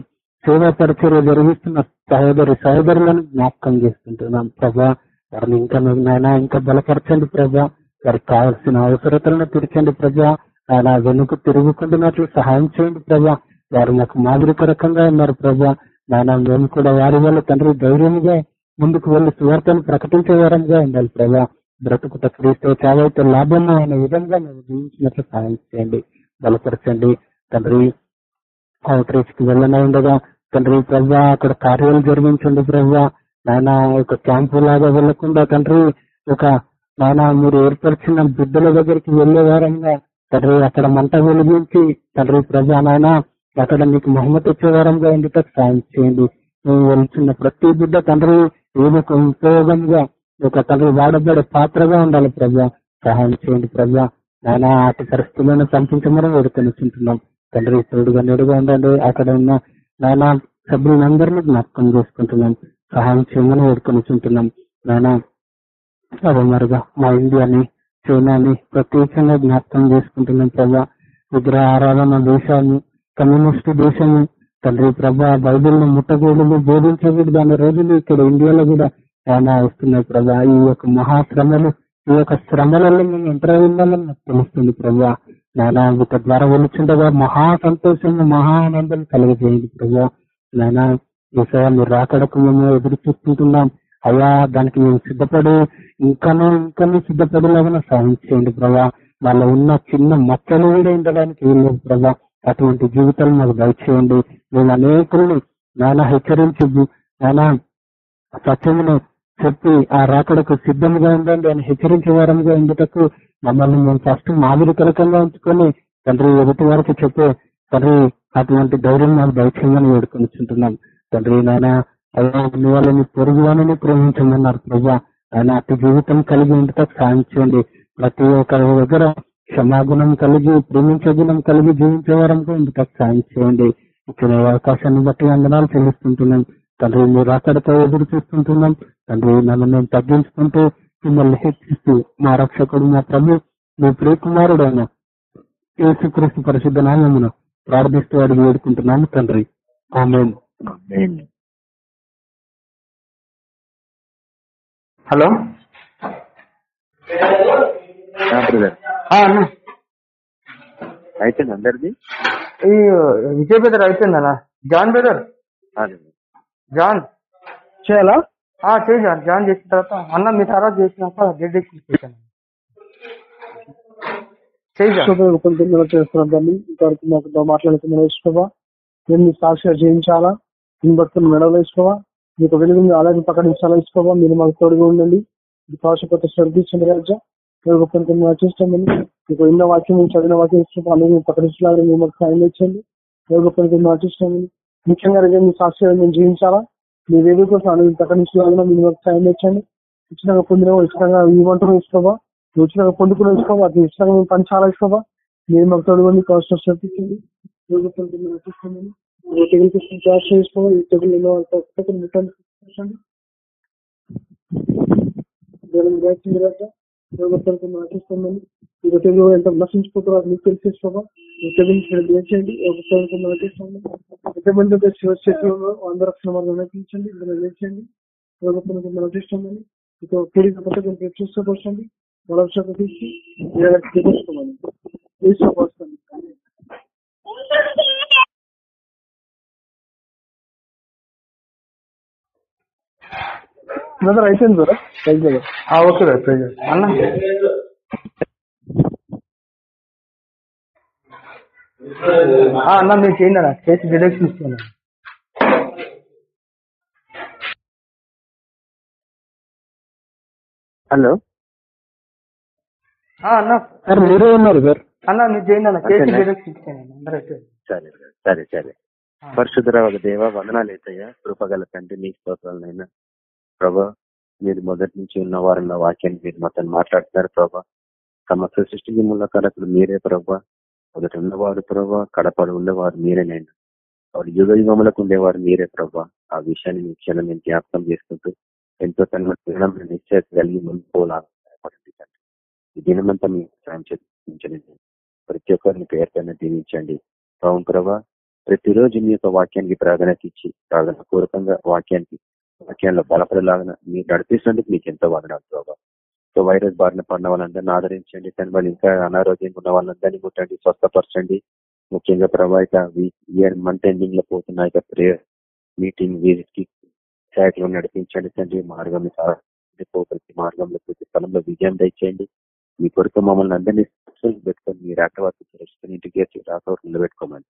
Speaker 6: సేవా పరిచర్య జరిగిస్తున్న సహోదరి సహోదరులను జ్ఞాపకం చేసుకుంటున్నాం ప్రభా వారిని ఇంకా నాయన ఇంకా బలపరచండి ప్రభా. వారికి కావాల్సిన అవసరతలను తీర్చండి ప్రజా ఆయన వెనుక తిరుగుకుంటున్నట్లు సహాయం చేయండి ప్రభా. వారు మాకు మాదిరికరకంగా ఉన్నారు ప్రభా. నాయన మేము కూడా వారి వల్ల తండ్రి ధైర్యంగా ముందుకు వెళ్ళి సువార్తను ప్రకటించే వారంగా ఉండాలి ప్రభా. బ్రతుకుట క్రీస్తు చావైతే లాభం అనే విధంగా మేము జీవించినట్లు సహాయం చేయండి. బలపరచండి. తండ్రి అవుట్కి వెళ్ళనే ఉండగా తండ్రి ప్రభా అక్కడ కార్యాలు జరిగించండి ప్రభా నాయన ఒక క్యాంపు లాగా వెళ్ళకుండా తండ్రి ఒక నాయన మీరు ఏర్పరిచిన బిడ్డల దగ్గరికి వెళ్ళే వారంగా తండ్రి అక్కడ మంట వెలిగించి తండ్రి ప్రజా నాయన అక్కడ నీకు మహిమ తెచ్చే వారంగా ఉండేటట్టు సాయం చేయండి. వెళ్తున్న ప్రతి బిడ్డ తండ్రి ఏదో ఒక ఉపయోగంగా ఒక తండ్రి వాడబడే పాత్రగా ఉండాలి ప్రభా సహాయం చేయండి ప్రభా నాయన అటు పరిస్థితులను పంపించమని వేడుకొని తండ్రి తోడుగా నేడుగా ఉండండి అక్కడ ఉన్న నాయన సభ్యులందరినీ జ్ఞాపకం చేసుకుంటున్నాం. సహాయం చేయమని వేడుకొనిచుంటున్నాం. నాయన అదే మరుగా మా ఇండియాని చైనాని ప్రత్యేకంగా జ్ఞాపకం చేసుకుంటున్నాం ప్రభా. విగ్రహ ఆరాధన దేశాన్ని కమ్యూనిస్ట్ దేశాన్ని తండ్రి ప్రభా బైబిల్ను ముట్టకూడదు బోధించకూడదు రోజులు ఇక్కడ ఇండియాలో కూడా చాలా వస్తున్నాయి ప్రభా. ఈ యొక్క మహాశ్రమలు ఈ యొక్క శ్రమలలో మేము ఎంటర్ అయిందని నాకు తెలుస్తుంది ప్రభా. నాయన ఒక ద్వారా వెలుచుండగా మహా సంతోషము మహా ఆనందం కలుగజేయండి ప్రభా నాయన ఈసారి మీరు రాకడకు మేము ఎదురు చూస్తుంటున్నాం. అయ్యా దానికి మేము సిద్ధపడి ఇంకానూ ఇంకానూ సిద్ధపడేలాగా సాయం చేయండి ప్రభా వాళ్ళ ఉన్న చిన్న మచ్చలు కూడా ఉండడానికి వీళ్ళు ప్రభా అటువంటి జీవితాలు మాకు దయచేయండి. మేము అనేకుల్ని నానా హెచ్చరించి నానా సత్యమును చెప్పి ఆ రాకడకు సిద్ధంగా ఉండండి అని హెచ్చరించే వారంగా ఉండటకు మమ్మల్ని మేము ఫస్ట్ మాదిరికరకంగా ఉంచుకొని తండ్రి ఎదుటి వారికి చెప్పే తండ్రి అటువంటి ధైర్యం మాకు దయచేయమని వేడుకొనిచుంటున్నాం. తండ్రి నాయన అయ్యా మీ వాళ్ళని పొరుగు వాళ్ళని ప్రేమించమన్నారు ప్రభా ఆయన అటు జీవితం కలిగి ఉండటం సాయం చేయండి. ప్రతి ఒక్కరి దగ్గర క్షమాగుణం కలిగి ప్రేమించే గుణం కలిగి జీవించే వారంగా ఉండటం సాయం చేయండి. ఇచ్చిన అవకాశాన్ని బట్టి అందనాలు చెల్లిస్తుంటున్నాం. తండ్రి మీరు అక్కడితో ఎదురు చూస్తుంటున్నాం. తండ్రి నన్ను మేము తగ్గించుకుంటూ మిమ్మల్ని హెచ్చిస్తూ మా రక్షకుడు మా ప్రభు మీ ప్రియకుమారుడు అయిన యేసుక్రీస్తు పరిశుద్ధ నామమును ప్రార్థిస్తూ అడిగి వేడుకుంటున్నాము తండ్రి. ఆమెన్. హలో?
Speaker 1: అయితే అందరిది?
Speaker 6: ఈ విజయ్ బ్రదర్ అయిపోయిందన్న. John brother.
Speaker 1: అదే.
Speaker 6: జాన్
Speaker 4: చేయాలా?
Speaker 6: ఆ చేయి జాన్. జాన్ చేసిన తర్వాత అన్న మీ తర్వాత చేసినాక డెడ్ చేశాను
Speaker 4: చేస్తున్నాం దాన్ని ఇంతవరకు మాకు మాట్లాడుతున్న వేసుకోవా నేను మీ సాక్షిగా జయించాలా? నేను బతుకున్న మెడలో వేసుకోవా మీకు వెలుగుని అలాగే ప్రకటించాలా వేసుకోవా మీరు మాకు తోడుగా ఉండండి. ఇది పాశపత స్వర్గించండి రాజా. పొందుతున్న చేస్తామని మీకు ఎన్నో వాక్యం చదివిన వాక్యం ఇష్టం అలాగే ప్రకటించాలని మీరు మాకు సాయం ఇచ్చండి పనికి చేస్తామని ముఖ్యంగా రేపు మీ సాక్షిగా మేము జీవించాలా? మీ వేదిక కోసం అలాగే ప్రకటించలాగా మీరు మాకు సాయం ఇచ్చండి ఉచితంగా పొందిన ఇష్టంగా ఇవ్వమంటారు వేసుకోవా ఉచితంగా పొందుకుని వేసుకోవా అది ఇష్టంగా మేము పని చాలా వేసుకోవా మీరు మాకు తోడు కాస్ట్ చూపించండి తెగులు కోసం క్యాష్ ఈ తెగులు రిటర్న్ మాటిస్తున్నాను ఈ ఎంత నశించిపోతారో మీకు చేయండి ప్రభుత్వానికి మాటిస్తాను ఎంతమంది శివ చేతుల్లో మార్గం నటించండి ఇందులో మాటిస్తున్నాను ఇక కూడిన పథకం తీసి
Speaker 6: బ్రదర్ అయిపోయింది బ్రదర్?
Speaker 7: Okay brother. అన్న. అన్న మీరు చేయండి అన్న. చేసి డిడక్షన్ ఇస్తాను
Speaker 1: హలో?
Speaker 7: అన్న.
Speaker 6: సార్ మీరే ఉన్నారు సార్.
Speaker 7: అన్న మీరు చేయండి అన్న. చేసి? డిడక్షన్ ఇస్తాను అందరూ
Speaker 1: సరే సరే సరే పరిశుద్ధరావు దేవ వందనాలు అవుతాయా కృపగల తండ్రి నీ స్తోత్రాలనైనా. ప్రభా మీరు మొదటి నుంచి ఉన్న వారన్న వాక్యాన్ని మీరు మాతో మాట్లాడుతున్నారు ప్రభా. సమస్త సృష్టికి మూలకారకులు మీరే ప్రభా. మొదట ఉన్నవారు ప్రభా కడపడు ఉన్నవారు మీరేనండి వారు యుగ యుగములకు ఉండేవారు మీరే ప్రభా. ఆ విషయాన్ని మీ క్షణం నేను జ్ఞాపకం చేసుకుంటూ ఎంతో తన నిశ్చయ కలిగి ముందు పోలాలి ఈ దినమంతా మీ సాయం చేయించండి. ప్రతి ఒక్కరిని పేరుపైన దీవించండి. అవును ప్రభా ప్రతిరోజు మీ యొక్క వాక్యానికి ప్రాధాన్యత ఇచ్చి ప్రార్థన పూర్వకంగా వాక్యానికి వాక్యాల్లో బలపడలాగా మీరు నడిపిస్తున్నందుకు మీకు ఎంతో వదనాలు ప్రభావ సో వైరస్ బారిన పడిన వాళ్ళందరినీ ఆదరించండి. కానీ వాళ్ళు ఇంకా అనారోగ్యంగా ఉన్న వాళ్ళందరినీ ముట్టండి స్వస్థపరచండి. ముఖ్యంగా ప్రభా ఇక ఇయర్ మంత్ ఎండింగ్లో పోతున్న ఇక ప్రేయర్ మీటింగ్ వీరికి శాఖలో నడిపించండి తండ్రి. మార్గం ప్రతి మార్గంలో ప్రతి స్థలంలో విజయం దయచేయండి. మీ కొరకు మమ్మల్ని అందరినీ పెట్టుకొని మీరు అట్టవర్తి సురక్షిత ఇంటికి వచ్చి రాకవరకు నిలబెట్టుకోమని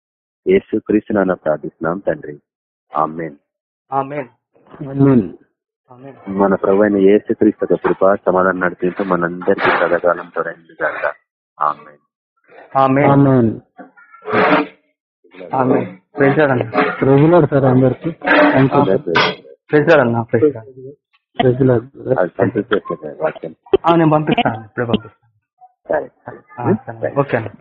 Speaker 1: యేసు క్రీస్తునాన్న ప్రార్థిస్తున్నాం తండ్రి. ఆమెన్.
Speaker 7: ఆమేన్. ఆమేన్.
Speaker 1: మన ప్రభు అయిన యేసు క్రీస్తు కృప సమాధానం నడిపిస్తూ మనందరికీ సదాకాలం తొరైంది కాక
Speaker 6: రోజులాడు సార్ అందరికి.
Speaker 7: నేను పంపిస్తాను ఇప్పుడే పంపిస్తాను.
Speaker 1: సరే
Speaker 7: ఆ, సరే. Okay lord.